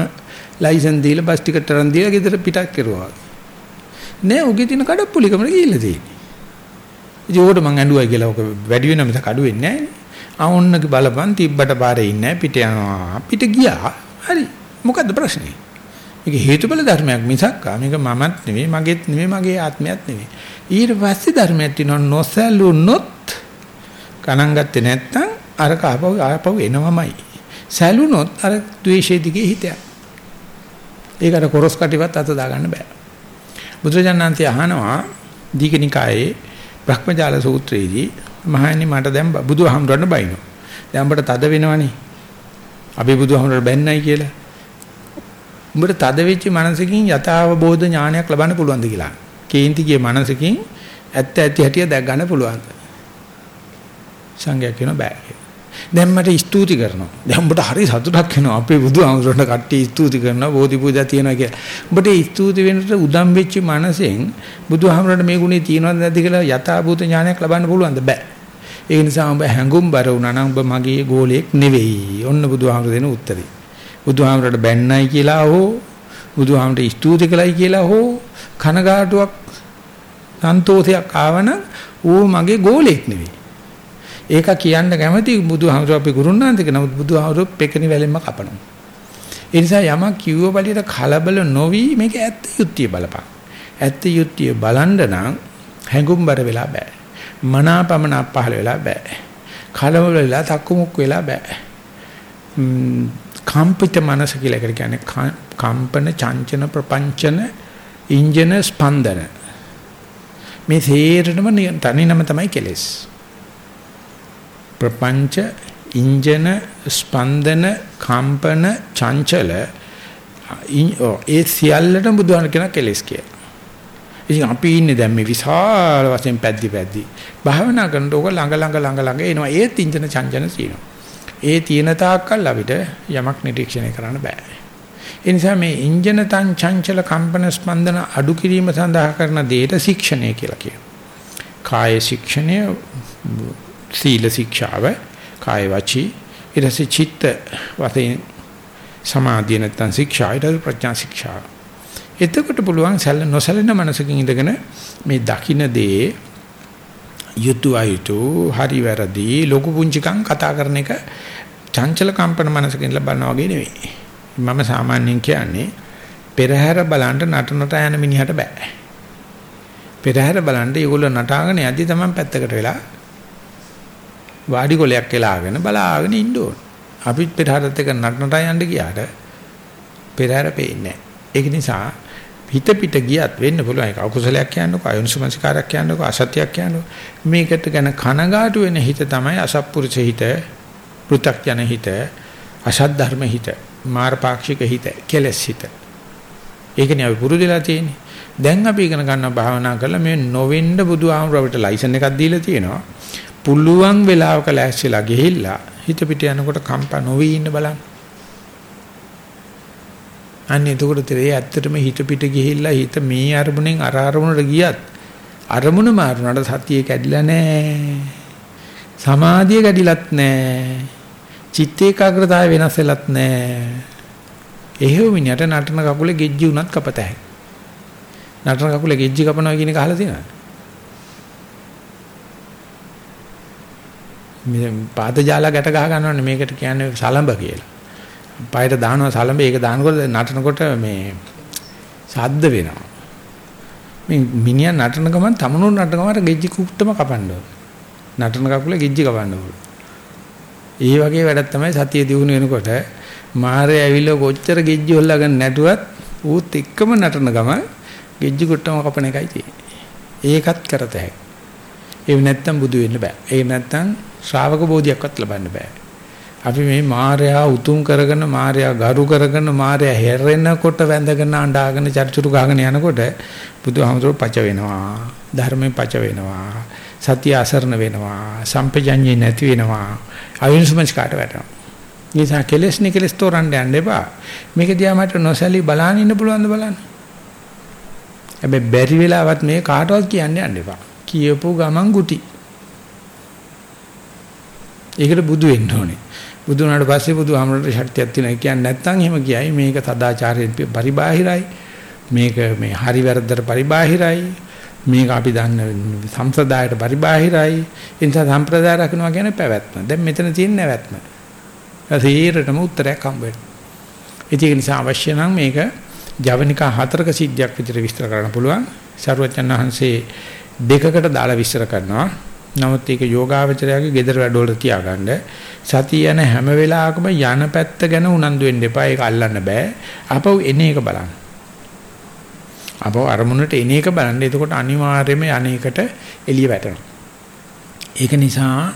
ලයිසන් දීලා බස් ටිකට් තරන් දීලා ගෙදර පිටක් කරුවා. නෑ උගේ තියෙන කඩප්පුලිකමට ගිහිල්ලා තියෙන්නේ. ඉතින් ඕකට මං ඇඬුවයි කියලා ඔක වැඩි වෙන මිසක් අඩු වෙන්නේ නැහැ. ආ ඔන්නක බලපන් තිබ්බට පාරේ ඉන්නේ පිට යනවා. පිට ගියා. හරි. මොකද්ද ප්‍රශ්නේ? මේක හේතුඵල ධර්මයක් මිසක් මේක මමත් නෙවෙයි මගේත් නෙවෙයි මගේ ආත්මයත් නෙවෙයි. ඊට පස්සේ ධර්මයක් තියෙනවා නොසැලුනොත් ගණන් ගත්තේ නැත්නම් අර කහපව ආපව එනවමයි. සැලුනොත් අර ද්වේෂයේ දිගේ හිතයක්. ඒකට කොරස් කටිවත් අත දාගන්න බෑ. බුදුරජාණන්ති අහනවා දීඝනිකායේ බ්‍රහ්මජාල සූත්‍රයේදී මහණනි මට දැන් බුදුහාමුදුරන්න බයිනෝ. දැන් උඹට තද වෙනවනේ. අපි බුදුහාමුදුරට බැන්නයි කියලා. උඹට තද වෙච්ච මනසකින් යථාවබෝධ ඥානයක් ලබන්න පුළුවන්ද කියලා. කේන්ති කිය මනසකින් ඇත්ත ඇති හැටිය දැක් ගන්න පුළුවන්ද? සංඝයා කියන බෑ කියලා. දැන් මට ස්තුති කරනවා. දැන් උඹට හරි සතුටක් වෙනවා. අපේ බුදුහාමුදුරන්ට කට්ටිය ස්තුති කරනවා. බෝධි පූජා තියනවා කියලා. උඹට ස්තුති වෙනට උදම් වෙච්ච මනසෙන් බුදුහාමුදුරන්ට මේ ගුණේ තියනවද නැද්ද කියලා යථාභූත ඥානයක් ලබන්න පුළුවන්ද? බෑ. ඒ නිසා උඹ හැඟුම් බර වුණා නම් උඹ මගේ ගෝලයක් නෙවෙයි. ඔන්න බුදුහාමුදුර දෙන උත්තරේ. බුදුහාමුදුරට බැන්නයි කියලා හෝ බුදුහාමුදුරට ස්තුති කළයි කියලා හෝ කනගාටුවක් සන්තෝෂයක් ආවනම් ඌ මගේ ගෝලයක් නෙවෙයි. ඒක කියන්න කැමති බුදුහාමුදුර අපි ගුරුනාන්දක නමුත් බුදුහාමුදුර පෙකණි වැලෙන්ම කපනවා. ඒ නිසා යමක් කිව්ව බලියට කලබල නොවි මේක ඇත්ත යුක්තිය බලපන්. ඇත්ත යුක්තිය බලන්න නම් හැඟුම්බර වෙලා බෑ. මනාපමන පහල වෙලා බෑ. කලබල වෙලා තක්කුමුක් වෙලා බෑ. කම්පිත මනස කියලා එකට කියන්නේ කම්පන චංචන ප්‍රපංචන ඉන්ජන ස්පන්දන මේ තේරෙනම තනිනම තමයි කෙලෙස් ප්‍රපංච ඉන්ජන ස්පන්දන කම්පන චංචල ඒ සියල්ලටම බුදුහාම කියන කෙලස් කියලා. ඉතින් අපි ඉන්නේ දැන් මේ විශාල වශයෙන් පැද්දි පැද්දි. භාවනා කරනකොට ඕක ළඟ ළඟ ළඟ ළඟ එනවා. ඒත් ඉන්ජන චංචන තියෙනවා. ඒ තියෙන තාක්කල් අපිට යමක් නිරීක්ෂණය කරන්න බෑ. ඒ නිසා මේ ඉන්ජන තං චංචල කම්පන ස්පන්දන අඩු කිරීම සඳහා කරන දේට ශික්ෂණය කියලා කියනවා. කාය ශික්ෂණය සීල ශික්ෂාව කාය වචී ඊට පස්සේ චිත්ත වශයෙන් සමාධිය නැත්නම් ශික්ෂා ඊට පස්සේ ප්‍රඥා ශික්ෂා එතකොට පුළුවන් සැල නොසැලෙන මනසකින් ඉඳගෙන මේ දකින්න දේ යුතු අයුතු හරි වැරදි ලොකු පුංචිකම් කතා කරන එක චංචල කම්පන මනසකින් ලබනවා වගේ නෙවෙයි. මම සාමාන්‍යයෙන් කියන්නේ පෙරහැර බලන්න නටනට යන මිනිහට බෑ. පෙරහැර බලන්න ඒගොල්ලෝ නටාගෙන යද්දි තමයි පැත්තකට වෙලා වාඩි කොලයක් එලාගෙන බලාගෙන ඉන්න ඕන. අපිත් පෙරහැරත් එක නටනට යන්න ගියාට පෙරහැර පේන්නේ ඒක නිසා හිත පිට ගියත් වෙන්න පුළුවන්. ඒක අකුසලයක් කියන්නකො අයොනිසමස්කාරයක් කියන්නකො අසත්‍යයක් කියන්නකො. මේකට ගැන කනගාටු වෙන හිත තමයි අසත්පුරුෂ හිත පෘ탁ජන හිත අසත් ධර්ම හිත මාර්ගපාක්ෂික හිත කෙලස් හිත. ඒකනේ අපි පුරුදුලා තියෙන්නේ. දැන් අපි ඉගෙන ගන්න භාවනා කරලා මේ නොවෙන්න බුදු ආමරවට ලයිසන් එකක් දීලා තියෙනවා. පුළුවන් වෙලාවක ලෑස්තිලා ගිහිල්ලා හිත පිට යනකොට කම්පා නොවි ඉන්න බලන්න. අන්න එතකොට තේ ඇත්තටම හිත පිට ගිහිල්ලා හිත මේ අරමුණෙන් අර අරමුණට ගියත් අරමුණ මාරුනට සතිය කැඩිලා නැහැ. සමාධිය කැඩිලත් නැහැ. චිත්ත ඒකාග්‍රතාවය වෙනස් වෙලත් නැහැ. එහෙව් මිනිහට නටන කකුලේ ගෙජ්ජි උනත් කපත හැකියි. නටන කකුලේ ගෙජ්ජි කපනවා කියන එක අහලා තියෙනවද? මේ පාද ජාලා ගැට ගහ ගන්නවනේ මේකට කියන්නේ සලඹ කියලා. පයට දානවා සලඹ ඒක දානකොට නටනකොට මේ සද්ද වෙනවා. මේ මිනිහා නටන ගමන් තමනුන් නටන ගමන් ගෙජ්ජි කුට්ටම කපන්න ඕන. නටන කකුලේ ගෙජ්ජි කපන්න ඕන. ඒ වගේ වැඩක් තමයි සතිය දිනු වෙනකොට මාරේ ඇවිල්ලා කොච්චර ගෙජ්ජි හොල්ලාගෙන නැටුවත් ඌත් එක්කම නටන ගමන් ගෙජ්ජි කුට්ටම කපන එකයි තියෙන්නේ. ඒකත් කරත හැකියි. ඒ නැත්තම් බුදු වෙන්න බෑ. ඒ නැත්තම් ශ්‍රාවක බෝධියක්වත් ලබන්න බෑ. අපි මේ මායя උතුම් කරගෙන මායя ගරු කරගෙන මායя හැරෙනකොට වැඳගෙන අඬාගෙන චර්චුරු ගහගෙන යනකොට බුදුහාමුදුරුව පච වෙනවා. ධර්මයෙන් පච වෙනවා. සත්‍ය අසරණ වෙනවා. සම්පජඤ්ඤේ නැති වෙනවා. අයුන්සමස් කාට වැටෙනවා. නිසා කෙලස් නිකලස් තොරන්න යන්න එපා. මේක දිහා මට නොසැලී බලන් ඉන්න පුළුවන්ද බලන්න. හැබැයි බැරි වෙලාවත් මේ කාටවත් කියන්න යන්න එපා. කියපු ගමන් ගුටි. ඒකට බුදු වෙන්න ඕනේ. බුදු වුණාට පස්සේ බුදුහාමරට ශක්තියක් තියෙනවා කියන්නේ නැත්නම් එහෙම කියයි මේක සදාචාරයෙන් පරිබාහිරයි. මේක මේ හරි වැරද්දට පරිබාහිරයි. මේක අපි දන්න සම්ප්‍රදායට පරිබාහිරයි. ඒ නිසා සම්ප්‍රදාය රකින්නවා කියන්නේ පැවැත්ම. දැන් මෙතන තියෙන නැවැත්ම. ඒසීරටම උත්තරයක් හම්බ වෙනවා. ඒක නිසා අවශ්‍ය නම් මේක ජවනිකා හතරක සිද්ධියක් විදිහට විස්තර කරන්න පුළුවන්. සරුවචන් වහන්සේ දෙකකට දාලා විස්තර කරනවා. නමුත් ඒක යෝගාවචරයාගේ gedara වැඩවල තියාගන්න. සතිය යන හැම වෙලාවකම යන පැත්ත ගැන උනන්දු වෙන්න එපා. ඒක අල්ලන්න බෑ. අපව එන එක බලන්න. අපව අරමුණට එන එක බලන්න. එතකොට අනිවාර්යයෙන්ම යන්නේකට එළිය වැටෙනවා. ඒක නිසා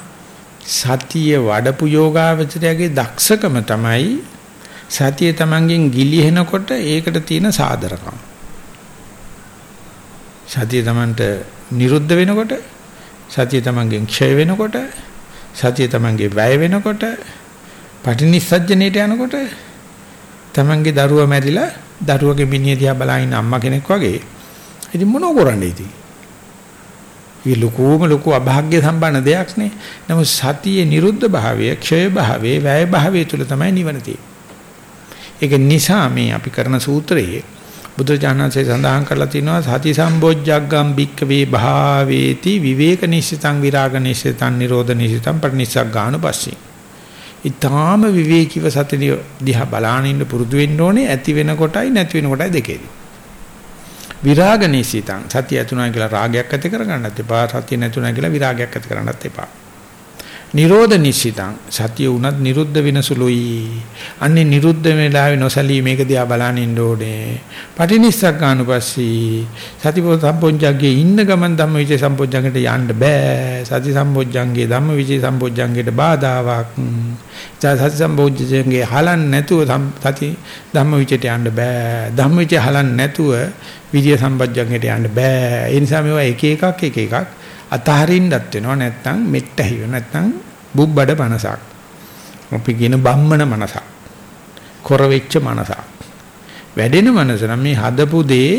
සතිය වඩපු යෝගාවචරයාගේ දක්ෂකම තමයි සතිය තමංගෙන් ගිලිහෙනකොට ඒකට තියෙන සාදරකම්. සතිය තමන්ට නිරුද්ධ වෙනකොට සතිය තමංගෙන් ක්ෂය වෙනකොට සතිය තමංගේ වැය වෙනකොට පටිනිස්සජ්ජනේට යනකොට තමංගේ දරුවා මැරිලා දරුවගේ මිනිහ දිහා බලාගෙන අම්මා කෙනෙක් වගේ. ඉතින් මොනව කරන්නේ ඉතින්? ඒ ලකෝම ලකෝ අභාග්‍ය සම්බන්ධ දෙයක් නේ නමුත් සතියේ නිරුද්ධ භාවය ක්ෂය භාවය වැය භාවය තුල තමයි නිවන තියෙන්නේ. ඒක නිසා මේ අපි කරන සූත්‍රයේ බුදුජානන්සේ සඳහන් කරලා තිනවා සති සම්බොජ්ජග්ගම් භික්කවේ භාවේති විවේක නිශ්චිතං විරාග නිශ්චිතං නිරෝධ නිශ්චිතං පරිනිස්සග්ගානුපස්සී. ඊටාම විවේකීව සතිය දිහා බලාගෙන ඉන්න පුරුදු වෙන්න ඕනේ ඇති වෙන කොටයි නැති වෙන කොටයි දෙකේදී. විරාග නිශ්චිතං සතිය ඇතුණා කියලා රාගයක් ඇති කරගන්නත් එපා සතිය නැතුණා කියලා විරාගයක් ඇති කරගන්නත් එපා. නිරෝධ නිශ්චිතං සතිය උනත් නිරුද්ධ වෙන සුළුයි. අන්නේ නිරුද්ධ වෙලාවේ නොසලී මේක දිහා බලන්න ඉන්න ඕනේ. පටිනිස්සග්ගානුපස්සී සතිපෝ සම්පොඥංගේ ඉන්න ගමන් ධම්මවිචේ සම්පොඥංගට යන්න බෑ. සති සම්පොඥංගේ ධම්මවිචේ සම්පොඥංගේට බාධාවක්. සති සම්පොඥංගේ හලන් නැතුව සති ධම්මවිචේට යන්න බෑ. ධම්මවිචේ හලන් නැතුව විද්‍ය සම්පොඥංගට යන්න බෑ. ඒ නිසා මේවා එක එකක් එක එකක් අතහරින්නත් වෙනවා නැත්නම් මෙට්ටහි වෙනවා නැත්නම් බුබ්බඩ මනසක්. අපි කියන බම්මන මනසක්. කොර වෙච්ච මනසක්. වැඩෙන මනස නම් මේ හදපු දේ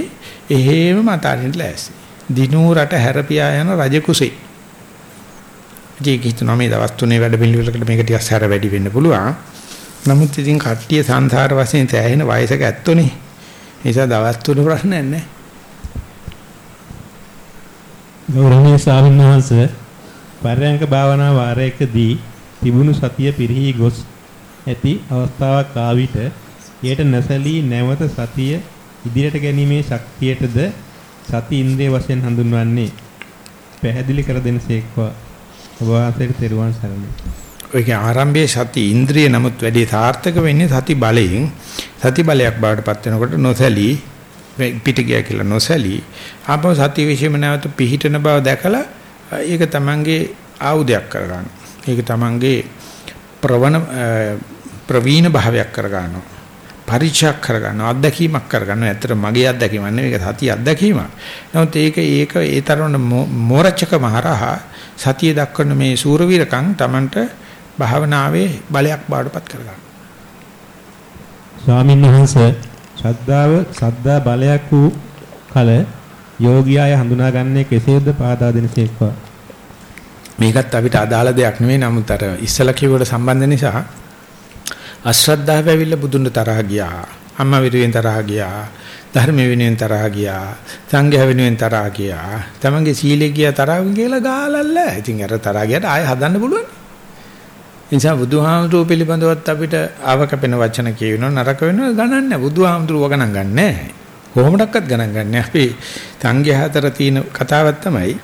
එහෙම මතාරින්න ලෑස්ති. දිනූ රට හැරපියා යන රජ කුසේ. ජීක හිතනවා මේ දවස් තුනේ වැඩ පිළිවෙලකට මේක ටිකක් හැර වැඩි වෙන්න පුළුවන්. නමුත් ඉතින් කට්ටිය සංසාර වශයෙන් තැහෙන වයසක ඇත්තෝනේ. ඒ නිසා දවස් තුන ප්‍රශ්නයක් නැහැ. ගෞරවනීය ස්වාමීන් වහන්සේ පරයන්ක භාවනා වාරයකදී තිබුණු සතිය පිරිහි ගොස් ඇති අවස්ථාවක් ආ විට එයට නැසලී නැවත සතිය ඉදිරියට ගැනීමේ ශක්තියටද සති ඉන්ද්‍රිය වශයෙන් හඳුන්වන්නේ පැහැදිලි කර දෙනසේක්වා ඔබ වහන්සේට තෙරුවන් සරණයි. ඔයගේ ආරම්භයේ සති ඉන්ද්‍රිය නමුත් වැඩි සාර්ථක වෙන්නේ සති බලයෙන් සති බලයක් බවට පත් වෙනකොට නොසැලී පිට ගියා කියලා නොසැලී ආපහු සතිය විශ්ීම නැවත පිහිටන බව දැකලා ඒක තමංගේ ආයුධයක් කරගන්න. ඒක තමංගේ ප්‍රවණ ප්‍රවීණ භාවයක් කරගන්නවා. පරිචයක් කරගන්නවා අත්දැකීමක් කරගන්නවා. ඇත්තට මගේ අත්දැකීමක් නෙවෙයි ඒක සතිය අත්දැකීමක්. නමුත් ඒක ඒක ඒ තරම මෝරචකම හරහා සතිය දක්වන මේ සූරවීරකම් Tamanට භාවනාවේ බලයක් බාඩපත් කරගන්න. ස්වාමීන් වහන්සේ ශ්‍රද්ධාව සද්දා බලයක් වූ කල යෝගියාය හඳුනාගන්නේ කෙසේද පාදා දෙනසේක්වා. මේකත් අපිට අදාළ දෙයක් නෙවෙයි නමුත් අර ඉස්සලා කිව්වට සම්බන්ධ නිසා අශ්‍රද්ධාව ඇවිල්ලා බුදුන් තරහ ගියා. අම්මා විරුවෙන් තරහ ගියා. ධර්ම වෙනුවෙන් තරහ ගියා. සංඝයා වෙනුවෙන් තරහ ගියා. තමන්ගේ සීලේ ගියා තරහ කියලා ගාලල්ල. ඉතින් අර තරහ ගියට ආයෙ හදන්න පුළුවන්. නිසා බුදුහාමුදුරුවෝ පිළිබඳවත් අපිට ආවකපෙන වචන කියවෙනවා නරක වෙනවා ගණන් නැහැ. බුදුහාමුදුරුවෝ ගණන් ගන්න නැහැ. කොහොමඩක්වත් ගණන් ගන්න අපි සංඝයා අතර තියෙන කතාවක් තමයි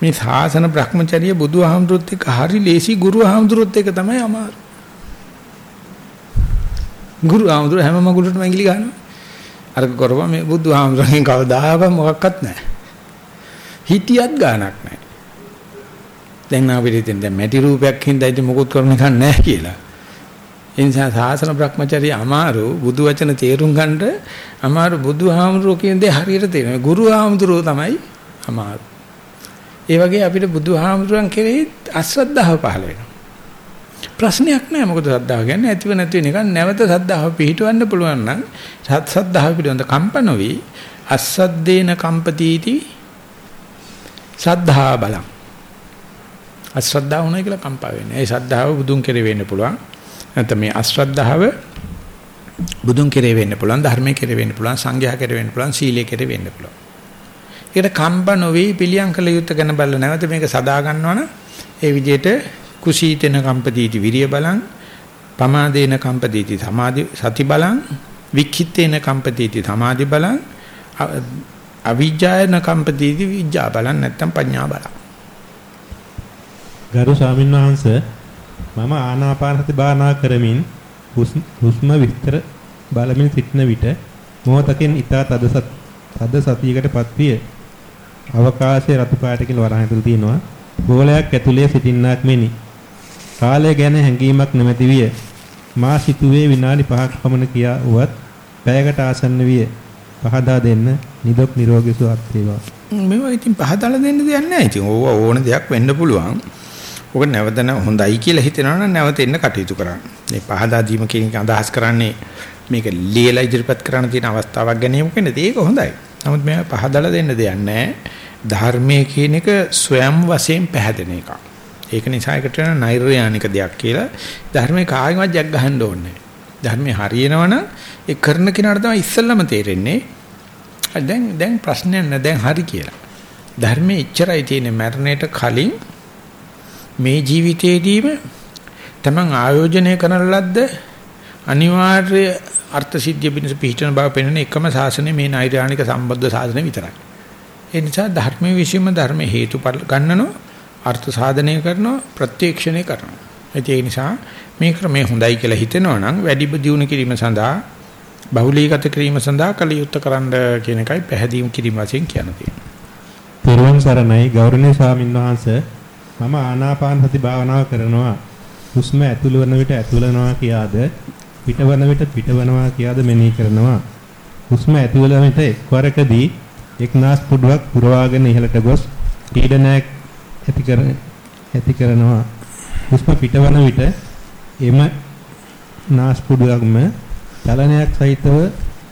මේ සාසන භ්‍රමචර්ය බුදුහාමුදුරුවොත් එක්ක හරි ලේසි ගුරුහාමුදුරුවොත් එක්ක තමයි අමාරු. ගුරුහාමුදුරුවෝ හැම මගුලටම ඇඟිලි ගන්නවා. අර කරපුවා මේ බුදුහාමුදුරුවන්ගෙන් කවදාවත් මොකක්වත් නැහැ. හිතියත් ගාණක් නැහැ. දැන් අපිට ඉතින් දැන් මැටි රූපයක් හින්දා ඉතින් මොකුත් කරන්න කන් නැහැ කියලා. ඒ නිසා සාසන භ්‍රමචර්ය අමාරු බුදු වචන තේරුම් ගන්නට අමාරු බුදුහාමුදුරුවෝ කියන දේ හරියට තේරෙනවා. ගුරුහාමුදුරුවෝ තමයි අමාරු. ඒ වගේ අපිට බුදුහාමුදුරන් කෙරෙහි අශ්‍රද්ධාව පහළ වෙනවා. ප්‍රශ්නයක් නෑ මොකද ශ්‍රද්ධාව කියන්නේ ඇතිව නැති වෙන එක නැවත ශ්‍රද්ධාව පිහිටවන්න පුළුවන් නම් සත් ශ්‍රද්ධාව පිළිබඳ කම්ප නොවි අස්සද්දේන කම්පතිටි ශ්‍රද්ධා බලං අශ්‍රද්ධාව උනායි කියලා කම්පා වෙන්නේ. ඒ ශ්‍රද්ධාව බුදුන් කෙරේ වෙන්න පුළුවන්. නැත්නම් මේ අශ්‍රද්ධාව බුදුන් කෙරේ වෙන්න පුළුවන්, ධර්මයේ කෙරේ වෙන්න පුළුවන්, සංඝයා කෙරේ වෙන්න පුළුවන්, සීලයේ කෙරේ වෙන්න පුළුවන්. ඒකට කම්ප නොවේ පිළියම් කළ යුත්තේ ගැන බලලා නැවත මේක සදා ගන්නවනම් ඒ විදිහට කුසීතෙන කම්පදීති විරිය බලං පමාදේන කම්පදීති සමාධි සති බලං වික්ඛිතේන කම්පදීති සමාධි බලං අවිජ්ජායන කම්පදීති විඥා බලං නැත්තම් පඤ්ඤා බලං ගරු ස්වාමීන් වහන්ස මම ආනාපාන සති භාවනා කරමින් හුස්ම විස්තර බලමින් සිටන විට මොහොතකින් ඊතා තද තද සතියකටපත් විය අවකාශයේ රතු පාට කියලා වරහන් ඇතුළේ තියෙනවා. ගෝලයක් ඇතුලේ සිටින්නාක් මෙනි. කාලය ගැන හැඟීමක් නැමැති විය. මා සිටුවේ විනාඩි 5ක් පමණ කියා වුවත් පැයකට ආසන්න විය. පහදා දෙන්න නිදොක් නිරෝගී සුවත් වේවා. මේවා ඉතින් පහදලා දෙන්න දෙයක් නැහැ. ඉතින් ඕව ඕන දෙයක් වෙන්න පුළුවන්. ඔක නැවතන හොඳයි කියලා හිතනවා නම් නැවත එන්න කටයුතු කරන්න. මේ පහදා දීම කියන එක අදහස් කරන්නේ මේක ලියලා ඉදිරිපත් කරන්න තියෙන අවස්ථාවක් ගැනීම කියන්නේ ඒක හොඳයි. නමුත් මේවා පහදලා දෙන්න දෙයක් නැහැ. ධර්මයේ කියන එක ස්වයම් වශයෙන් පැහැදෙන එකක්. ඒක නිසා ඒකට වෙන නෛර්යානික දෙයක් කියලා ධර්මයේ කායිමත් ජග් ගහන්න ඕනේ. ධර්මයේ හරියනවනම් ඒ කරන කෙනාට තමයි ඉස්සෙල්ලම තේරෙන්නේ. දැන් දැන් ප්‍රශ්නයක් නෑ දැන් හරි කියලා. ධර්මයේ ඉච්චරයි තියෙන්නේ මරණයට කලින් මේ ජීවිතේදීම තමන් ආයෝජනය කරන ලද්ද අනිවාර්ය අර්ථ සිද්ධිය පිණිස පිහිටන බව පෙන්වන එකම ශාසනය මේ නෛර්යානික සම්බද්ධ ශාසනය විතරයි. ඒ නිසා ධර්මයේ විශ්ීම ධර්ම හේතු ගන්නනෝ අර්ථ සාධනය කරනවා ප්‍රත්‍යක්ෂණය කරනවා. ඒ නිසා මේ ක්‍රමය හොඳයි කියලා හිතෙනවා නම් වැඩි දියුණු කිරීම සඳහා බහුලීගත කිරීම සඳහා කල යුත්තේ කරන්න කියන එකයි පැහැදිලි කිරීම වශයෙන් කියන්න තියෙන්නේ. පෙරවන් සරණයි ගෞරවනීය ස්වාමීන් වහන්සේ මම ආනාපාන සති භාවනාව කරනවා. හුස්ම ඇතුළු වන විට ඇතුළනවා කියාද පිටවන විට පිටවනවා කියාද මෙනෙහි කරනවා. හුස්ම ඇතුළු වන විට එක්වරකදී එක් නාස් පුඩුවක් පුරවාගෙන ඉහළට ගොස් පීඩනයක් ඇති කර ඇති කරනවා. හුස්ම පිටවන විට එම නාස් පුඩුවක්ම චලනයක් සහිතව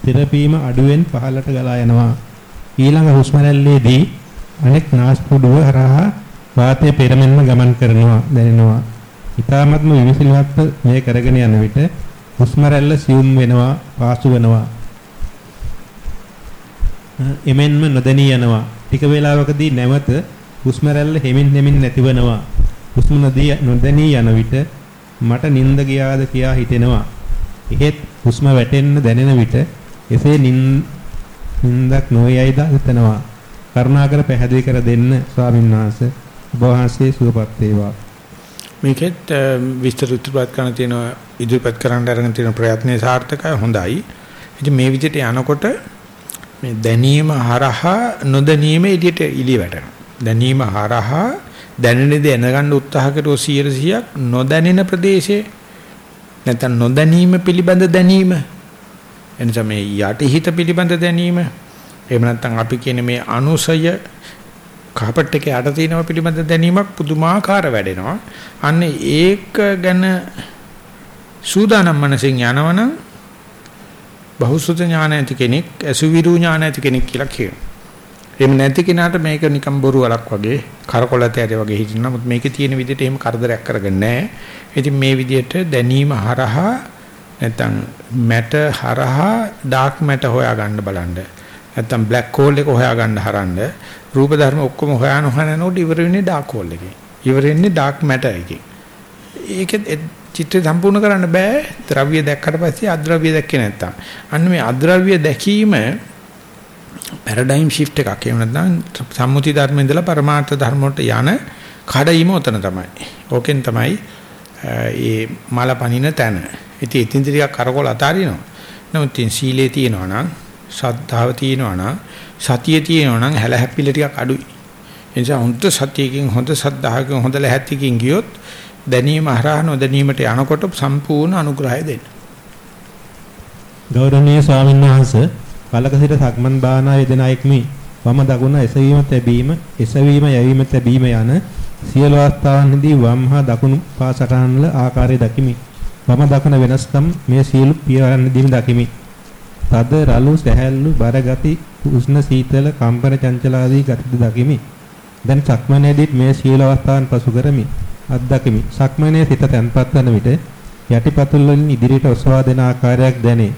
තෙරපීම අඩුවෙන් පහළට ගලා යනවා. ඊළඟ හුස්ම රැල්ලේදී අනෙක් නාස් පුඩුව හරහා වාතය පෙරමෙන්ම ගමන් කරනවා දැනෙනවා. ඊ타මත්ම විවිසිලිමත්ව මේ කරගෙන යන විට හුස්ම රැල්ල සියුම් වෙනවා, පාසු වෙනවා. එමෙන්ම නොදැනී යනවා. ටික වේලාවකදී නැවත හුස්ම රැල්ල හෙමින් හෙමින් නැතිවෙනවා. හුස්ම නොදැනී යන විට මට නිින්ද ගියාද කියා හිතෙනවා. එහෙත් හුස්ම වැටෙන්න දැනෙන විට එසේ නිින්දක් නොයයිද හිතනවා. කරුණාකර පැහැදිලි කර දෙන්න ස්වාමීන් වහන්සේ. ඔබ වහන්සේ සුවපත් වේවා. මේකෙත් විස්තර ඉදිරිපත් කරන්න තියෙන ඉදිරිපත් කරන්න අරගෙන තියෙන ප්‍රයත්නයේ සාර්ථකයි හොඳයි. ඉතින් මේ විදිහට යනකොට මේ දැනීම හරහා නොදැනීම එළියට ඉලි වැටෙනවා. දැනීම හරහා දැනෙන දේ දැනගන්න උත්සාහ කරුවෝ 100ක් නොදැනෙන ප්‍රදේශයේ නැත්නම් නොදැනීම පිළිබඳ දැනීම එනිසා මේ යටිහිත පිළිබඳ දැනීම එහෙම නැත්නම් අපි කියන මේ අනුසය කාපට් එකේ යට තියෙනව පිළිබඳ දැනීමක් පුදුමාකාර වැඩෙනවා. අන්න ඒක ගැන සූදානම් මනසින් එහෙම නැති කෙනාට මේක නිකන් බොරු වලක් වගේ කරකොලත ඇරේ වගේ හිටින නමුත් මේකේ තියෙන විදිහට එහෙම කරදරයක් කරගන්නේ නැහැ. ඉතින් මේ විදිහට දැනීම හරහා නැත්නම් මැට හරහා ඩාර්ක් මැට හොයා ගන්න බලන්න. නැත්නම් බ්ලැක් හෝල් එක හොයා ගන්න හරන්න රූප ධර්ම ඔක්කොම හොයාන හොයනකොට ඉවර වෙන්නේ ඩාර්ක් හෝල් එකේ. ඉවර වෙන්නේ ඩාර්ක් මැටර් එකේ. ඒක චිත්‍රය සම්පූර්ණ කරන්න බෑ ද්‍රව්‍ය දැක්කට පස්සේ අද්‍රව්‍ය දැක්කේ නැත්තම්. අන්න මේ අද්‍රව්‍ය දැකීම පැරඩයිම් shift එකක්. එහෙම නැත්නම් සම්මුති ධර්මෙන් ඉඳලා පරමාර්ථ ධර්ම වලට යන කඩයිම උතන තමයි. ඕකෙන් තමයි ඒ මල පනින තැන. ඉතින් ඉතින් ටිකක් කරකොල අතාරිනවා. නමුත් තින් සීලේ තියෙනවා නම් ශ්‍රද්ධාව තියෙනවා නම් සතිය තියෙනවා නම් හැල හැපිල ටිකක් අඩුයි. ඒ නිසා හොඳ සතියකින් හොඳ සද්ධාහකින් හොඳ ලැහැත්තිකින් ගියොත් දැනීම හරහා නොදැනීමට යනකොට සම්පූර්ණ අනුග්‍රහය දෙන්න. ගෞරවනීය ස්වාමීන් වහන්සේ කලක සිට සක්මන් භාවනා යෙදෙන අයෙක්මි. වම දකුණ එසවීම තැබීම, එසවීම යැවීම තැබීම යන සියලු අවස්ථාවන්හිදී වම් හා දකුණු පා සටහන්වල ආකාරය දකිමි. වම දකුණ වෙනස්කම් මේ සියලු පියවරන්හිදීම දකිමි. තද රළු සැහැල්ලු බර ගති උෂ්ණ සීතල කම්පන චංචල ආදී ගතිද දකිමි. දැන් සක්මනේදීත් මේ සියලු අවස්ථාවන් පසු කරමි. අත්දකිමි. සක්මනේ සිත තැන්පත් වන විට යටිපතුල් වලින් ඉදිරියට ඔසවා දෙන ආකාරයක් දැනේ.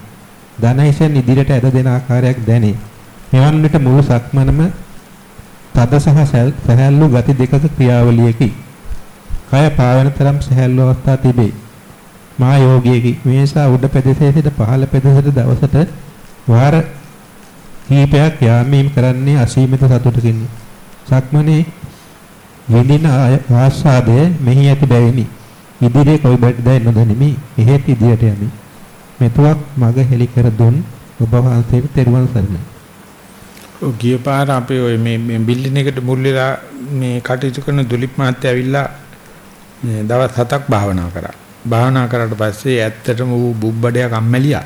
දනහිසෙන් ඉදිරියට ඇද දෙන ආකාරයක් දැනේ. මෙවන් විට මුළු සක්මනම තද සහ සැහැල්ලු ගති දෙකක ක්‍රියාවලියකි. කය පාවෙන තරම් සැහැල්ලු අවස්ථා තිබේ. මා යෝගියකි. මේ නිසා උඩ පෙදෙසේ සිට පහළ පෙදෙසට දවසට වාර කීපයක් යාමීම් කරන්නේ අසීමිත සතුටකින්. සක්මනේ විඳින ආස්වාදය මෙහි ඇති බැවිනි. ඉදිරියේ කොයි බඩදයි නොදනිමි. එහෙත් ඉදිරියට යමි. මෙතුවක් මග හෙලි කර දුන් ඔබ වහන්සේට තෙරුවන් සරණයි. ඔය ගිය පාර අපේ ඔය මේ මේ බිල්ඩින් එකට මුල් වෙලා මේ කටයුතු කරන දුලිප් මහත්තයා ඇවිල්ලා දවස් හතක් භාවනා කරා. භාවනා කරාට පස්සේ ඇත්තටම ඌ බුබ්බඩයක් අම්මැලියා.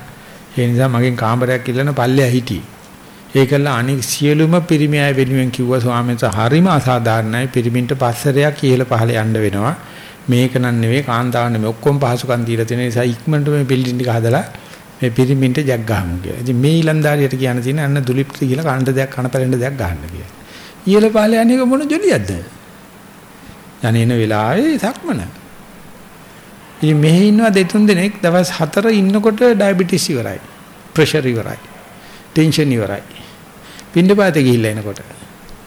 ඒ නිසා මගෙන් කාමරයක් ඉල්ලන පල්ලෙයා හිටියේ. ඒකල අනික් සියලුම පිරිමි අය වෙනුවෙන් කිව්වා ස්වාමීන් වහන්සේ හරිම අසාධාරණයි පිරිමින්ට පස්සරයක් කියලා පහල යන්න වෙනවා. මේක නන් නෙවෙයි කාන්තාවන් නෙවෙයි ඔක්කොම පහසුකම් දීලා තියෙන නිසා ඉක්මනට මේ බිල්ඩින් එක හදලා මේ පිරිමින්ට ජග් ගහමු කියලා. ඉතින් මේ ඊලන්දාරියට කියන්න තියෙන අන්න දුලිප්ට කියලා කණ්ඩ දෙයක් කන පැලෙන්න දෙයක් ගහන්න කියලා. ඊළ පහල යන්නේක මොන ජොලියක්ද? යන්නේන වෙලාවේ සක්මන. ඉතින් මෙහි ඉන්නවා දෙතුන් දෙනෙක් දවස් 4 ඉන්නකොට ඩයබටිස් ඉවරයි. ප්‍රෙෂර් ඉවරයි. ටෙන්ෂන් ඉවරයි. පින්නපාතේ ගිහිල්ලා එනකොට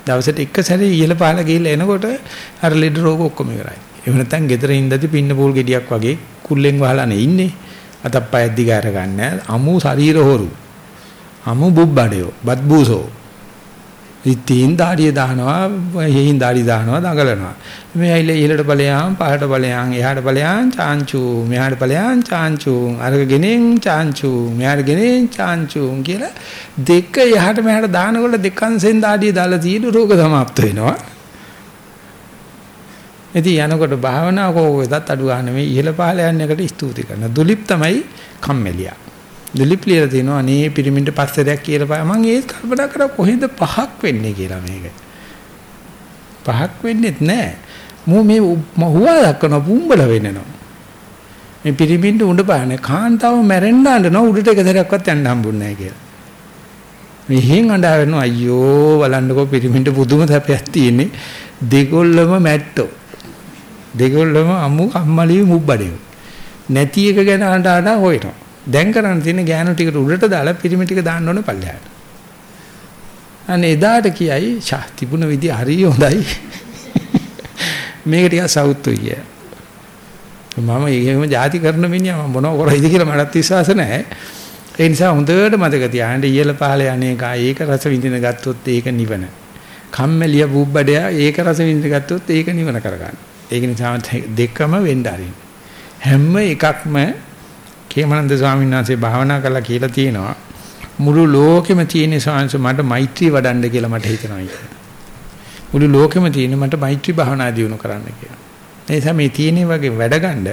දවසට එක සැරේ ඉහළ පහළ ගිහිල්ලා එනකොට අර ලෙඩ රෝග ඔක්කොම ඉවරයි. එහෙම නැත්නම් ගෙදර ඉඳදී පින්න පූල් ගෙඩියක් වගේ කුල්ලෙන් වහලානේ ඉන්නේ. අතප්පය දිග අර ගන්න. අමු ශරීර හොරු. අමු බුබ්බඩයෝ. බත්බූසෝ. ඉතින් දාඩිය දානවා, හේහින් දාඩි දානවා, දඟලනවා. මේ ඇයිල ඉහළට ඵලයන්, පහළට ඵලයන්, එහාට ඵලයන් චාන්චු, මෙහාට ඵලයන් චාන්චු, අරක ගෙනෙන් චාන්චු, මෙහාට ගෙනෙන් චාන්චු කියලා දෙක එහාට මෙහාට දානකොට දෙකන්සෙන් දාඩිය දාලා තියෙන රෝග සමාප්ත වෙනවා. ඉතින් යනකොට භාවනාව කෝකෙදත් අඩු ගන්න මේ ඉහළ පහළ යන එකට ස්තුති කරනවා. දුලිප් තමයි කම්මැලියා. දුලිප් ලියලා තිනවා අනේ පිරිමින්ට පස්සරයක් කියලා පහ මම ඒත් කල්පනා කරා කොහෙද පහක් වෙන්නේ කියලා මේක. පහක් වෙන්නේත් නැහැ. මෝ මේ මහුවා දක්වන පුම්බල වෙන්නනවා. මේ පිරිමින්ට උඬ පාන කාන්තාව මැරෙන්න අඬනවා උඩට එක සැරයක්වත් යන්න හම්බුන්නේ නැහැ කියලා. මෙහෙන් අඬා වෙනවා අයියෝ බලන්නකෝ පිරිමින්ට පුදුම සැපයක් තියෙන්නේ දෙගොල්ලම මැට්ටෝ දෙගොල්ලම අමු අම්මලිය මුබ්බඩේ. නැති එක ගැන අඬ අඬ හොයනවා. දැන් කරන්න තියෙන ගෑනු ටිකට උඩට දාලා පිරිමි ටික දාන්න ඕනේ පල්ලෙහාට. අනේ එදාට කියයි ෂා තිබුණ විදිය හරිය හොඳයි. මේක ටික සවුත්තු කිය. මම ඒකම ಜಾති කරන මිනිහා මම මොනව කරයිද කියලා මටත් විශ්වාස නැහැ. ඒ නිසා හොඳට මතක තියාගන්න ඉහළ පහළ යන්නේක ඒක රස විඳින ගත්තොත් ඒක නිවන. කම්මැලිය බුබ්බඩයා ඒක රස විඳින ගත්තොත් ඒක නිවන කරගන්න. ඒක නිසා දෙකම වෙන්න ආරින්. හැම එකක්ම කේමනන්ද ස්වාමීන් වහන්සේ භාවනා කරලා කියලා තියෙනවා මුළු ලෝකෙම තියෙන සංස මට මෛත්‍රී වඩන්න කියලා මට හිතෙනවා කියලා. මුළු ලෝකෙම තියෙන මට මෛත්‍රී භාවනා දියුණු කරන්න කියලා. ඒ නිසා මේ තියෙන වගේ වැඩ ගන්න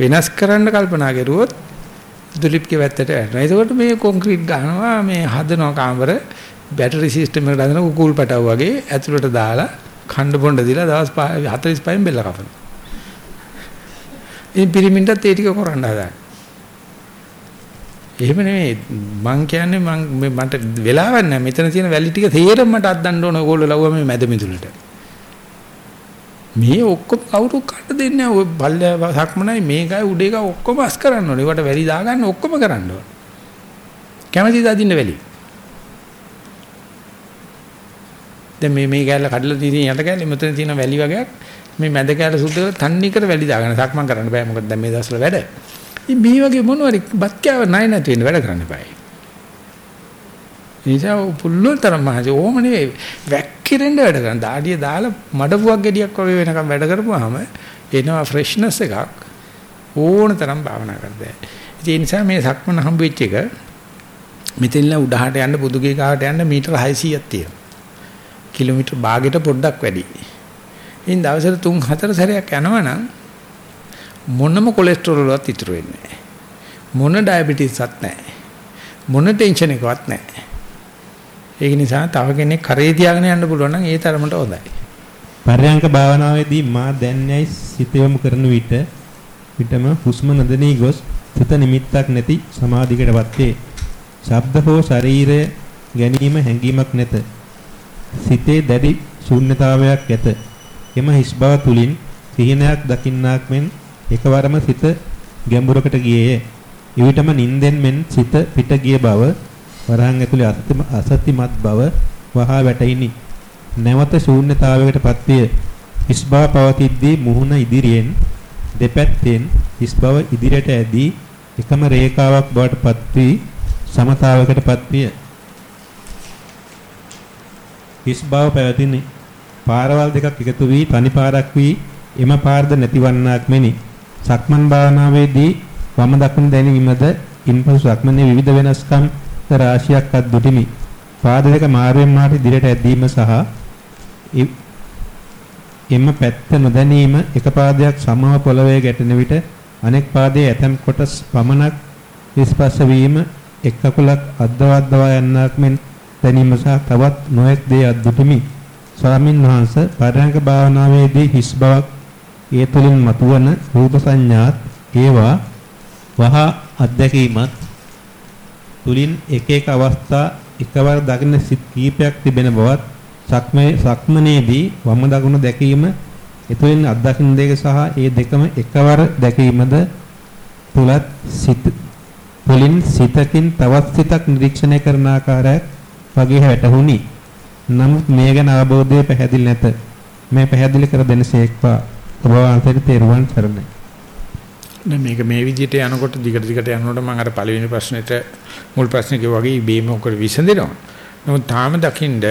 වෙනස් කරන්න කල්පනා කරුවොත් දුලිප්ගේ වැත්තට වැටෙනවා. එතකොට මේ කොන්ක්‍රීට් ගහනවා මේ හදනවා කාමර බැටරි සිස්ටම් එකට හදන කුකුල් පැටව වගේ ඇතුළට දාලා ඛණ්ඩ බොණ්ඩ දීලා දවස් 45න් බෙල්ල කපනවා. ඉතින් පිරිමින්ටත් ඒ ටික කරන්න හදා. එහෙම නෙමෙයි. මං කියන්නේ මං මට වෙලාවක් නැහැ. මෙතන තියෙන වැලි ටික තේරෙම මට අද්දන්න ඕන ඕගොල්ලෝ ලව්වා මේ මැද මිදුලට. මේ ඔක්කොම කවුරු කඩ දෙන්නේ නැහැ. ඔය බල්ලයා සක්මනයි මේකයි උඩේක ඔක්කොම අස් කරන්න ඕනේ. ඒකට වැලි දාගන්න ඔක්කොම කරන්න ඕනේ. කැමතිද අදින්න වැලි? දැන් මේ මේ කැල්ල කඩලා තියෙන යට කැල්ල මෙතන තියෙන වැලි වගේක් මේ මැද කැල්ල සුද්ධ කරලා තන්නේ කර වැලි දාගන්න. සක්මන් කරන්න බෑ. මොකද දැන් මේ දවස්වල වැඩ. ඉතින් මේ වගේ මොනවාරි බත් කෑව ණය නැති වෙන වැඩ කරන්න බෑ. නිසා පුල්ලුල් තරම් මහසි ඕම නෙවෙයි වැක්කිරෙන්න වැඩ කරන. දාඩිය දාලා මඩපුවක් ගෙඩියක් වගේ වෙනකම් වැඩ කරපුවාම එනවා ෆ්‍රෙෂ්නස් එකක් ඕන තරම් භාවනා කරද්දී. ඒ නිසා මේ සක්මන හම්බ වෙච්ච එක මෙතෙන්ලා උඩහට යන්න බුදුගේ ගාවට යන්න මීටර 600ක් තියෙනවා. කිලෝමීටර් භාගයට පොඩ්ඩක් වැඩි. ඉතින් දවසට 3-4 සැරයක් යනවනම් මොනම කොලෙස්ටරෝල් වලත් ඉතුරු වෙන්නේ නැහැ. මොන ඩයබටිස්වත් නැහැ. මොන ටෙන්ෂන් එකවත් නැහැ. ඒක නිසා තව කෙනෙක් කරේ තියාගෙන යන්න පුළුවන් නම් ඒ තරමට හොඳයි. පර්යංක භාවනාවේදී මා දැන්යයි සිත යොමු කරන විට විටම හුස්ම නදනී ගොස් සිත නිමිත්තක් නැති සමාධියකටපත් වේ. ශබ්ද හෝ ශරීරය ගැනීම හැඟීමක් නැත. සිතේ දැඩි ශූන්‍යතාවයක් ඇත. එම හිස් බව තුලින් සිහිනයක් දකින්නාක් මෙන් එකවරම සිත ගැඹුරකට ගියේය. එවිටම නින්දෙන් මෙන් සිත පිට ගිය බව වරහන් ඇතුලේ අසතිමත් බව වහා වැටහිනි. නැවත ශූන්‍යතාවයකටපත් විය. හිස් බව පවතිද්දී මුහුණ ඉදිරියෙන් දෙපැත්තෙන් හිස් බව ඉදිරියට ඇදී එකම රේඛාවක් බවට පත් වී සමතාවයකටපත් විය. හිස් බව පැවතිනි. පාරවල් දෙකක් එකතු වී තනි පාරක් වී එම පාරද නැතිවන්නාක් මෙනි. සක්මන් භාවනාවේදී වම දකුණ දැනීමද ඉන්පසු සක්මනේ විවිධ වෙනස්කම් රාශියක් අද්දුටිමි. පාද දෙක මාරුවෙන් මාට ඉදිරියට ඇදීම සහ එම පැත්ත නොදැනීම එක පාදයක් සමව පොළවේ ගැටෙන විට අනෙක් පාදයේ ඇතම් කොටස් පමණක් ස්පර්ශ වීම එක් කකුලක් අද්දවද්දවා යන්නක් මෙන් දැනීම සහ තවත් නොඑක් දේ අද්දුටිමි. ස්වාමින් වහන්සේ පරයන්ක භාවනාවේදී හිස් බවක් ඒ තුළින් මතුවන රූප සංඥාත් ඒවා වහා අත්දැකීමත් තුලින් එක එක අවස්ථා එකවර දකින්න සිත් කීපයක් තිබෙන බවත් සක්මේ සක්මනේදී වම දකුණ දැකීම එතුලින් අත්දකින්න දෙක සහ ඒ දෙකම එකවර දැකීමද තුලත් සිත් තුලින් සිතකින් තවත් සිතක් නිරීක්ෂණය කරන ආකාරයක් වගේ වැටහුණි. නමුත් මේ ගැන අවබෝධය පැහැදිලි නැත. මේ පැහැදිලි කර දෙනසේක්වා ඔබ වහන්සේට තෙරුවන් සරණයි. දැන් මේක මේ විදිහට යනකොට දිගට දිගට යනකොට මම අර පළවෙනි ප්‍රශ්නෙට මුල් ප්‍රශ්නේ වගේ ඉබේම උකර විසඳෙනවා. නමුත් තාම දකින්ද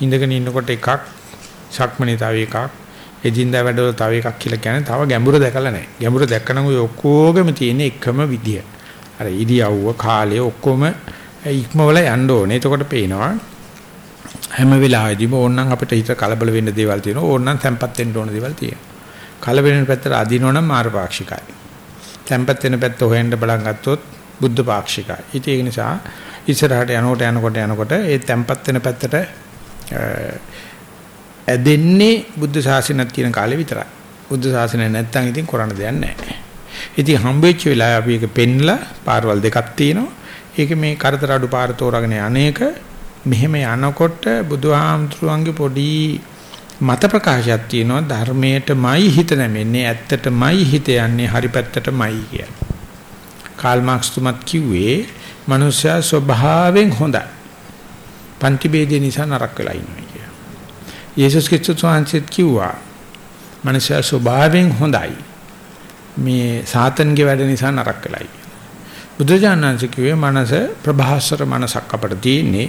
ඉඳගෙන ඉන්නකොට එකක් ශක්මණේ තව එකක් එදින්දා වැඩවල තව එකක් කියලා කියන්නේ තව ගැඹුර දැකලා නැහැ. ගැඹුර දැක්කනම් ඔය ඔක්කොගෙම තියෙන එකම විදිය. අර ඉදියව්ව කාලය ඔක්කොම ඉක්මවල යන්න ඕනේ. එතකොට පේනවා හැම වෙලාවෙදිම ඕනනම් අපිට හිත කලබල වෙන්න දේවල් තියෙනවා. ඕනනම් තැම්පත් වෙන්න ඕන දේවල් තියෙනවා. කලබල වෙන පැත්තට අදිනවනම් මාර්ගපාක්ෂිකයි. තැම්පත් වෙන පැත්ත හොයන්න බලන් ගත්තොත් බුද්ධ පාක්ෂිකයි. ඉතින් ඒ නිසා ඉස්සරහට යනකොට යනකොට යනකොට ඒ තැම්පත් වෙන පැත්තට ඇදෙන්නේ බුද්ධ ශාසනයක් තියෙන කාලේ විතරයි. බුද්ධ ශාසනය නැත්තම් ඉතින් කරන්න දෙයක් නැහැ. ඉතින් හම්බෙච්ච වෙලාවේ අපි ඒක පෙන්ලා පාරවල් දෙකක් තියෙනවා. ඒක මේ කරදර අඩු පාර තෝරාගෙන අනේක මෙහෙම යනකොට බුදුහාමුදුරුවන්ගේ පොඩි මත ප්‍රකාශයක් තියෙනවා ධර්මයටමයි හිත නැමෙන්නේ ඇත්තටමයි හිත යන්නේ හරි පැත්තටමයි කියන්නේ. කාල් මාක්ස් තුමත් කිව්වේ මනුෂ්‍යයා ස්වභාවයෙන් හොඳයි. පන්ති ભેදේ නිසා නරක වෙලා ඉන්නවා කියලා. යේසුස් ක්‍රිස්තුස් වහන්සේත් කිව්වා මනුෂ්‍යයා ස්වභාවයෙන් හොඳයි. මේ සාතන්ගේ වැඩ නිසා නරක වෙලා බුදුජානනාංශ කිව්වේ මනස ප්‍රභාස්වර මනසක් අපට තියෙන්නේ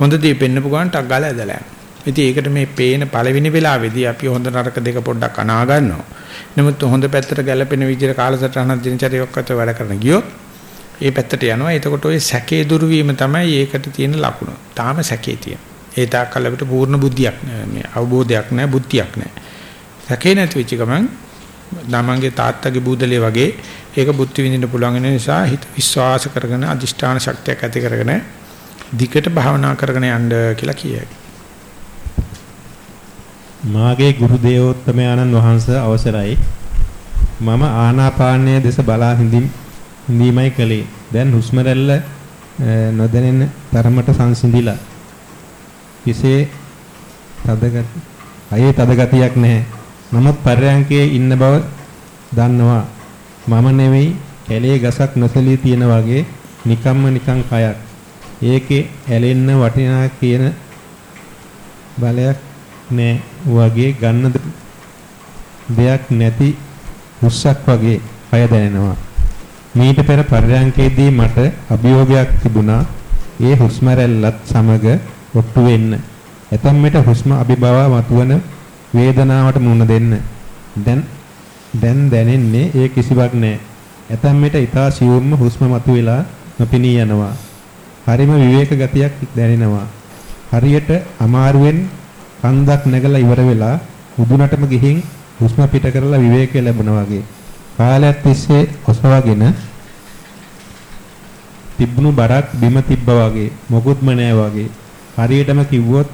හොඳ දේ පෙන්නපු ගමන් ටක් ගාලා ඇදලා යනවා. ඉතින් ඒකට මේ පේන පළවෙනි වෙලාවේදී අපි හොඳ නරක දෙක පොඩ්ඩක් අනා ගන්නවා. නමුත් හොඳ පැත්තට ගැලපෙන විදිහට කාලසටහනක් දිනචරියක් අතර වැඩ කරන ගියොත් ඒ පැත්තට යනවා. එතකොට ওই සැකේ දුරු වීම තමයි ඒකට තියෙන ලකුණ. තාම සැකේ තියෙන. ඒ තාක්කල් අපිට පූර්ණ බුද්ධියක් නෑ මේ අවබෝධයක් නෑ බුද්ධියක් නෑ. සැකේ නැති වෙච්ච ගමන් ළමංගේ තාත්තගේ බූදලේ වගේ ඒක බුද්ධි විඳින්න පුළුවන් වෙන නිසා හිත විශ්වාස කරගෙන අදිෂ්ඨාන ශක්තියක් ඇති කරගෙන දිකට භාවනා කරගෙන යන්න කියලා කියයි. මාගේ ගුරු දේවෝත්තමයන්න් වහන්සේ අවසරයි. මම ආනාපානයේ දෙස බලා හිඳින් නිමයි කලේ. දැන් හුස්ම රැල්ල නොදැනෙන තරමට සංසිඳිලා. කිසේ තදගත අයේ තදගතියක් නැහැ. නමුත් පර්යංකයේ ඉන්න බව දන්නවා. මම නෙවෙයි කැලේ ගසක් නොසලී තියෙන වගේ නිකම්ම නිකං කයක්. ඒකේ ඇලෙන්න වටිනා කියන බලයක් නෑ වගේ ගන්න දෙයක් නැති උස්සක් වගේ කය දැනෙනවා. මීට පෙර පරියන්කේදී මට අභියෝගයක් තිබුණා. ඒ හුස්ම රැල්ලත් සමග ඔට්ටු වෙන්න. ඇතම් විට හුස්ම අභිබව මතුවන වේදනාවට මුහුණ දෙන්න. දැන් දැන් දැනෙන්නේ ඒ කිසිවක් නැහැ. ඇතම් විට ඊතා සියුම්ම හුස්ම මතුවලා නොපෙනී යනවා. හරිම විවේක ගතියක් දැනෙනවා. හරියට අමාරුවෙන් කන්දක් නැගලා ඉවර වෙලා මුදුනටම ගිහින් හුස්ම පිට කරලා විවේකය ලැබුණා වගේ. කාලයක් තිස්සේ ඔසවගෙන තිබුණු බරක් බිම තිබ්බා වගේ මොකුත්ම නැහැ වගේ. හරියටම කිව්වොත්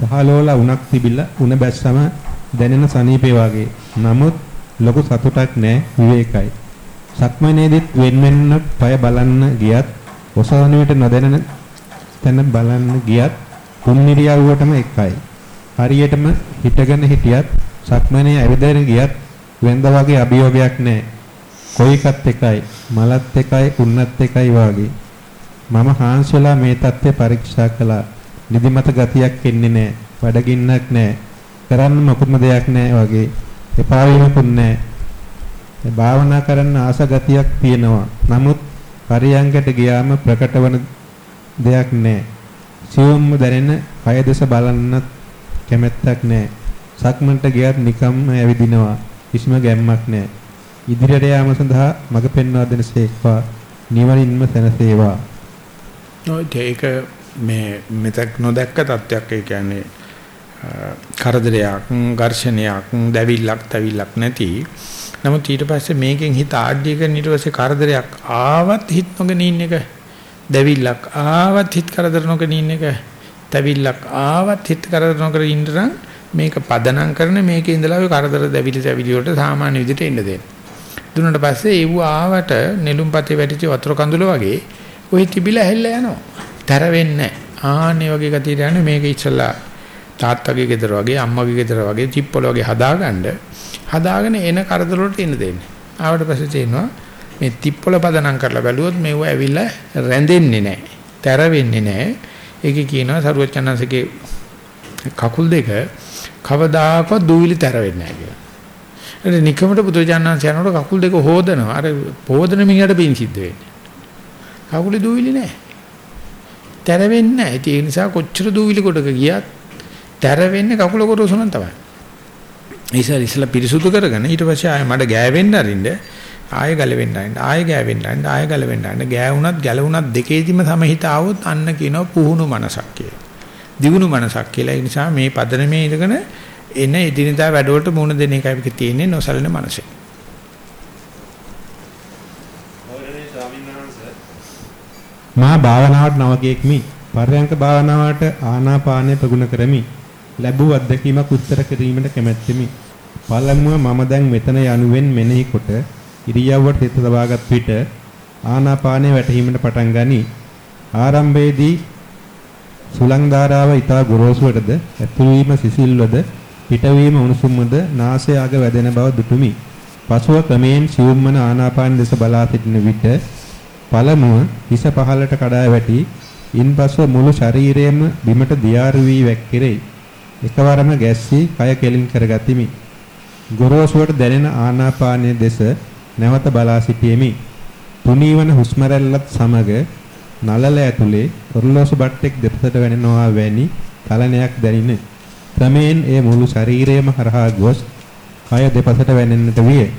සහලෝලා උණක් තිබිලා උණ බැස්සම දැනෙන සනීපේ වගේ. නමුත් ලොකු සතුටක් නැහැ විවේකයි. සක්මනේදිත් වෙන වෙන පය බලන්න ගියත් ඔසවන විට නොදැනෙන තැන බලන්න ගියත් කුම්නිරියව්වටම එකයි. හරියටම හිටගෙන හිටියත් සක්මනේ ඇවිදගෙන ගියත් වෙන්ද වගේ අභියෝගයක් නැහැ. කොයිකත් එකයි, මලත් එකයි, උන්නත් එකයි වාගේ. මම හාන්සලා මේ தත්ත්වය පරීක්ෂා කළා. නිදිමත ගතියක් එන්නේ නැහැ. බඩගින්නක් නැහැ. කරන්න මොකුම දෙයක් නැහැ වගේ. එපා වීමකුත් නැහැ. භාවනා කරන්න ආස ගතියක් තියෙනවා. නමුත් පරියංගට ගියාම ප්‍රකට වන දෙයක් නැහැ. සියුම්ම දැනෙන කය දෙස බලන්නත් කැමැත්තක් නැහැ. සක්මන්ට ගියත් නිකම්ම ඇවිදිනවා. කිසිම ගැම්මක් නැහැ. ඉදිරියට යාම සඳහා මඟ පෙන්වා දෙනසේක්වා නිවනින්ම සැනසේවා. ඒක මේ මෙතක් නොදැක්ක තත්වයක් ඒ කියන්නේ කරදරයක් ඝර්ෂණයක් දැවිල්ලක් තැවිල්ලක් නැති නමුත් ඊට පස්සේ මේකෙන් හිත ආඩ්‍ය කරන ඊට පස්සේ කරදරයක් ආවත් හිත නොගෙන ඉන්න එක දැවිල්ලක් ආවත් හිත කරදර නොගෙන ඉන්න එක තැවිල්ලක් ආවත් හිත කරදර නොකර ඉන්නනම් මේක පදනම් කරන මේකේ ඉඳලා ඔය කරදර දැවිලි තැවිලි වලට සාමාන්‍ය විදිහට එන්න දෙන්න. දුන්නට පස්සේ ඒව ආවට නෙළුම්පතේ වැටිච්ච වතුර කඳුල වගේ ඔය තිබිලා හැල්ලා යනවා. තර වෙන්නේ ආන්නේ වගේ ගතියට යන්නේ මේක ඉස්සලා තාත්තගේ ගෙදර වගේ අම්මගේ ගෙදර වගේ චිප්පල වගේ හදාගන්න හදාගෙන එන කරදර වලට එන්න දෙන්නේ. ආවට පස්සේ තේනවා මේ තිප්පල පදනම් කරලා බැලුවොත් මේව ඇවිල්ලා රැඳෙන්නේ නැහැ. තැර වෙන්නේ නැහැ. ඒකේ කියනවා සරුවචනන්සේගේ කකුල් දෙක කවදාකවත් දූවිලි තැර වෙන්නේ නැහැ කියලා. ඒ නිකමට බුදුජානනාංශ යනකොට කකුල් දෙක හොදනවා. අර හොදන මිනිහට පින් සිද්ධ වෙන්නේ. කකුලේ දූවිලි නැහැ. තැර වෙන්නේ නැහැ. ඒ නිසා කොච්චර දූවිලි කොටක ගියත් තැර වෙන්නේ කකුල කොටසුනන් තමයි. ඉතින් ඉස්සලා පිරිසුදු කරගෙන ඊට පස්සේ ආයෙ මඩ ගෑවෙන්න අරින්න ආයෙ ගලවෙන්න අරින්න ආයෙ ගෑවෙන්න අරින්න ආයෙ ගලවෙන්න අරින්න ගෑවුණත් ගැලවුණත් දෙකේදිම සමහිත આવොත් අන්න කියනවා පුහුණු මනසක් කියලා. දියුණු මනසක් කියලා. ඒ නිසා මේ පදනමේ ඉඳගෙන එන එදිනදා වැඩවලට මුහුණ දෙන එකයි පිට තියෙන්නේ නොසලෙන මනසේ. මා භාවනාවට නවකෙක්මි. පර්යංක භාවනාවට ආනාපානය ප්‍රගුණ කරමි. ලැබූ අත්දැකීමක් උත්තර කිරීමට කැමැත්තෙමි. පළමුව මම දැන් මෙතන යනුවෙන් මෙනෙහි කොට ඉරියව්වට හිත තබාගත් විට ආනාපානය වැටහීමට පටන් ගනී. ආරම්භයේදී සුලං ධාරාව ඊතා ගොරෝසුවටද ඇතුළු වීම සිසිල්වද පිටවීම උණුසුම්වද නාසය අග වැදෙන බව දුටුමි. පසුව ක්‍රමයෙන් සිවුම්මන ආනාපාන දෙස බලා සිටින විට පළමුව හිස පහළට කඩා වැටි ඉන්පසුව මුළු ශරීරයම බිමට දියාරු වී වැක්කිරේ. එකවරම ගැස්සී කය කෙලින් කරගතිමි. ගොරෝසුවට දැනෙන ආනාපානයේ දෙස නැවත බලා සිටියෙමි. තුනීවන හුස්ම රැල්ලත් සමග නලල ඇතුලේ ඔරලෝසු බට්ටෙක් දෙපසට වැනෙනවා වැනි චලනයක් දැනින. ක්‍රමයෙන් එය මුළු ශරීරයම හරහා ගොස් කය දෙපසට වැනෙන්නට විය.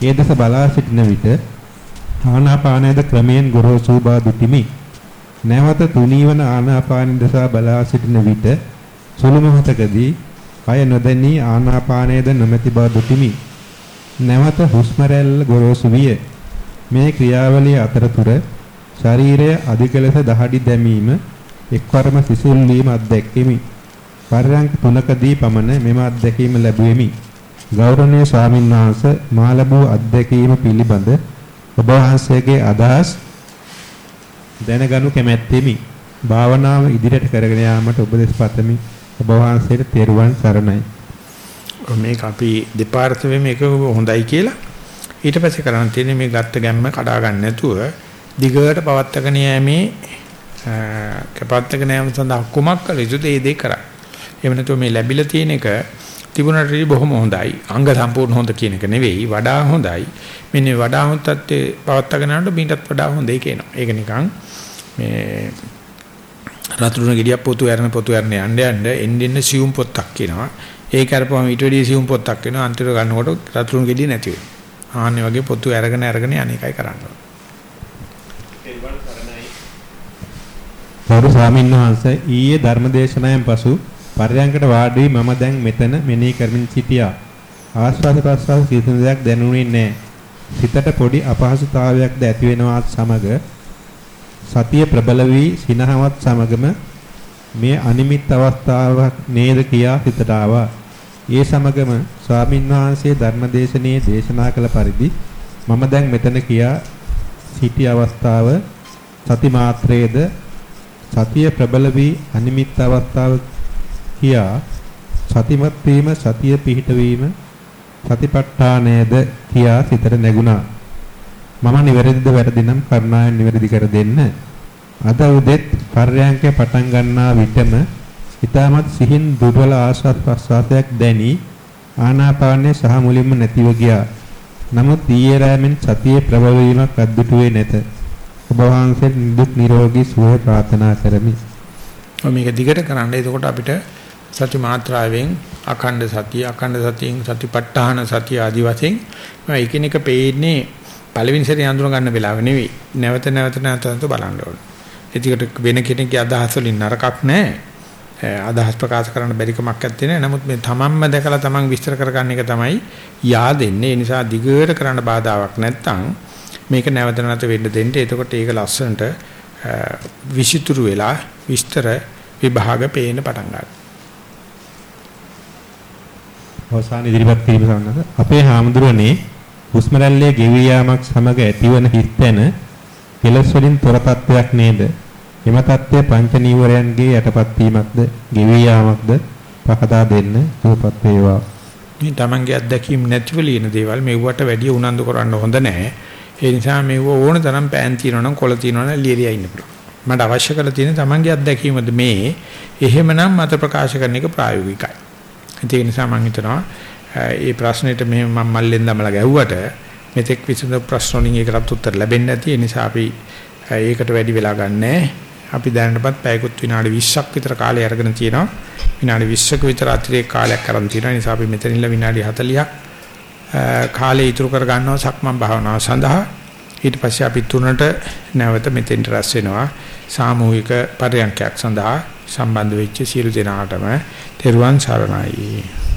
ඒ දෙස බලා සිටින විට ආනාපානයද ක්‍රමයෙන් ගොරෝසු බව දුටිමි. නැවත තුනීවන ආනාපාන දෙස බලා සිටින විට සුළු මොහොතකදී කය නොදැනී ආනාපානයද නොමැති බව දුටිමි. නැවත හුස්ම රැල්ල ගොරෝසු විය. මේ ක්‍රියාවලිය අතරතුර ශරීරය අධික ලෙස දහඩි දැමීම එක්වරම සිසිල් වීම අත්දැක්කෙමි. පරයන්ක තුනකදී පමණ මෙම අත්දැකීම ලැබුවෙමි. ගෞරවනීය ස්වාමීන් වහන්සේ මා ලැබූ අත්දැකීම පිළිබඳ ඔබ වහන්සේගේ අදහස් දැනගනු කැමැත්තෙමි. භාවනාව ඉදිරියට කරගෙන යාමට උපදෙස් පතමි. ඔබ වහන්සේට තෙරුවන් සරණයි. මේක අපි දෙපාර්තමේ මේක හොඳයි කියලා ඊට පස්සේ කරන්න තියෙන්නේ මේ ගත්ත ගැම්ම කඩා ගන්න නැතුව දිගට පවත්වාගෙන යෑමේ කපත්තක නෑම සඳහා කුමක් කළ යුතුද ඒ දේ කරා. එහෙම නැතුව මේ ලැබිලා තියෙන එක තිබුණට බොහොම හොඳයි. අංග සම්පූර්ණ හොඳ කියන එක නෙවෙයි වඩා හොඳයි. මෙන්න වඩා හොඳ තත්ත්වේ පවත්වාගෙන යනකොට මීටත් වඩා හොඳයි කියනවා. ඒක නිකන් මේ රතුරුණ ගෙඩියක් පොතු ඇරන පොතු ඇරන යන්න යන්න එන්න එන්න සියුම් පොත්තක් කියනවා. ඒක අරපුවම ඊට වැඩිය සියුම් පොත්තක් වෙනවා. අන්තිමට ගන්නකොට රතුරුණ ගෙඩිය නැති වෙනවා. ආන්නේ වගේ පොතු අරගෙන අරගෙන අනේකයි කරන්නේ. ගරු ස්වාමීන් වහන්සේ ඊයේ ධර්මදේශනාවෙන් පසු පරයන්කට වාඩි මම දැන් මෙතන මෙනෙහි කරමින් සිටියා. ආස්වාද ප්‍රස්වාද කිසිම දෙයක් දැනුනේ නැහැ. සිතට පොඩි අපහසුතාවයක්ද ඇති වෙනවත් සමග සතිය ප්‍රබල වී සිනහවත් සමගම මේ අනිමිත් අවස්ථාවක් නේද කියා සිතට ආවා. ඒ සමගම ස්වාමින් වහන්සේ ධර්මදේශනයේ දේශනා කළ පරිදි මම දැන් මෙතන කියා සිටි අවස්ථාව සති මාත්‍රයේද සතිය ප්‍රබල වී අනිමිත් අවස්ථාව කියා සතිමත් වීම සතිය පිහිටවීම සතිපට්ඨානයද කියා සිතට නැගුණා. මම නිවැරදිද වැරදිනම් කරුණාවෙන් නිවැරදි කර දෙන්න. අද උදෙත් පර්යංකය පටන් ගන්නා විටම ඊටමත් සිහින් දුර්වල ආස්වාද ප්‍රසආසයක් දැනි ආනාපානයේ සහ මුලින්ම නැතිව ගියා. නමුත් ඊයේ රැමෙන් සතියේ ප්‍රබල වීමක් අද්දුටුවේ නැත. ඔබ වහන්සේට නිදුක් නිරෝගී සුවය ප්‍රාර්ථනා කරමි. මේක දිගට කරන්න. එතකොට අපිට සති මාත්‍රාවෙන් අඛණ්ඩ සතිය, අඛණ්ඩ සතියෙන් සතිපට්ඨාන සතිය ආදි වශයෙන් මේ එකිනෙක පේන්නේ පළවෙනි සැරේ හඳුන ගන්න වෙලාව නෙවෙයි. නැවත නැවත නැවත බලන්න ඕනේ. ඒකට වෙන කෙනෙක්ගේ අදහස් වලින් නරකක් නැහැ. අදහස් ප්‍රකාශ කරන්න බැරි කමක් නැත්තේ නෑ. නමුත් මේ තමන්ම දැකලා තමන් විස්තර කරගන්න එක තමයි yaadෙන්නේ. ඒ නිසා දිගට කරන්න බාධාවක් නැත්තම් මේක නැවත නැවත වෙන්න දෙන්න. එතකොට ඒක ලස්සනට විසිතුරු වෙලා විස්තර විභාග පේන්න පටන් ගන්නවා. අවසාන ඉදිරිපත් කිරීම සම්බන්ධව අපේ හාමුදුරනේ හුස්ම රැල්ලේ ගෙවී යාමක් සමග ඇතිවන හිස්තැන කෙලස් වලින් තොර තත්වයක් නේද? එම தත්ත්වය පංච නීවරයන්ගේ යටපත් වීමක්ද, ගෙවී යාමක්ද පහදා දෙන්න සුවපත් වේවා. මේ තමන්ගේ අත්දැකීම් නැතිව ලියන දේවල් මෙව්වට වැඩි උනන්දු කරන්න හොඳ නැහැ. ඒ නිසා මේව ඕන තරම් පෑන් තියනවා නම් කොළ තියනවා නම් ලියලියා ඉන්න පුළුවන්. මට අවශ්‍ය කරලා තියෙන තමන්ගේ අත්දැකීමද මේ එහෙමනම් මත ප්‍රකාශ කරන එක ප්‍රායෝගිකයි. ඒ නිසා මම හිතනවා මේ ප්‍රශ්නෙට මෙහෙම මම මල්ලෙන් දමලා ගැහුවට මෙතෙක් විසඳ ප්‍රශ්න වලින් ඒකට උත්තර ලැබෙන්නේ නැති. ඒ නිසා අපි ඒකට වැඩි වෙලා ගන්නෑ. අපි දැනටපත් පැයකුත් විනාඩි 20ක් විතර කාලය අරගෙන තියෙනවා. විනාඩි 20ක විතර අතිරේක කාලයක් අරන් තියෙනවා. ඒ නිසා අපි මෙතනින්ලා විනාඩි 40ක් කාලය ඉතුරු කර ගන්නවා සක්මන් භාවනාව සඳහා. ඊට පස්සේ අපි තුනට නැවත මෙතෙන්ට රැස් වෙනවා. සාමූහික පරියන්කයක් සඳහා සම්බන්ධ වෙච්ච සියලු දෙනාටම තෙරුවන් සරණයි.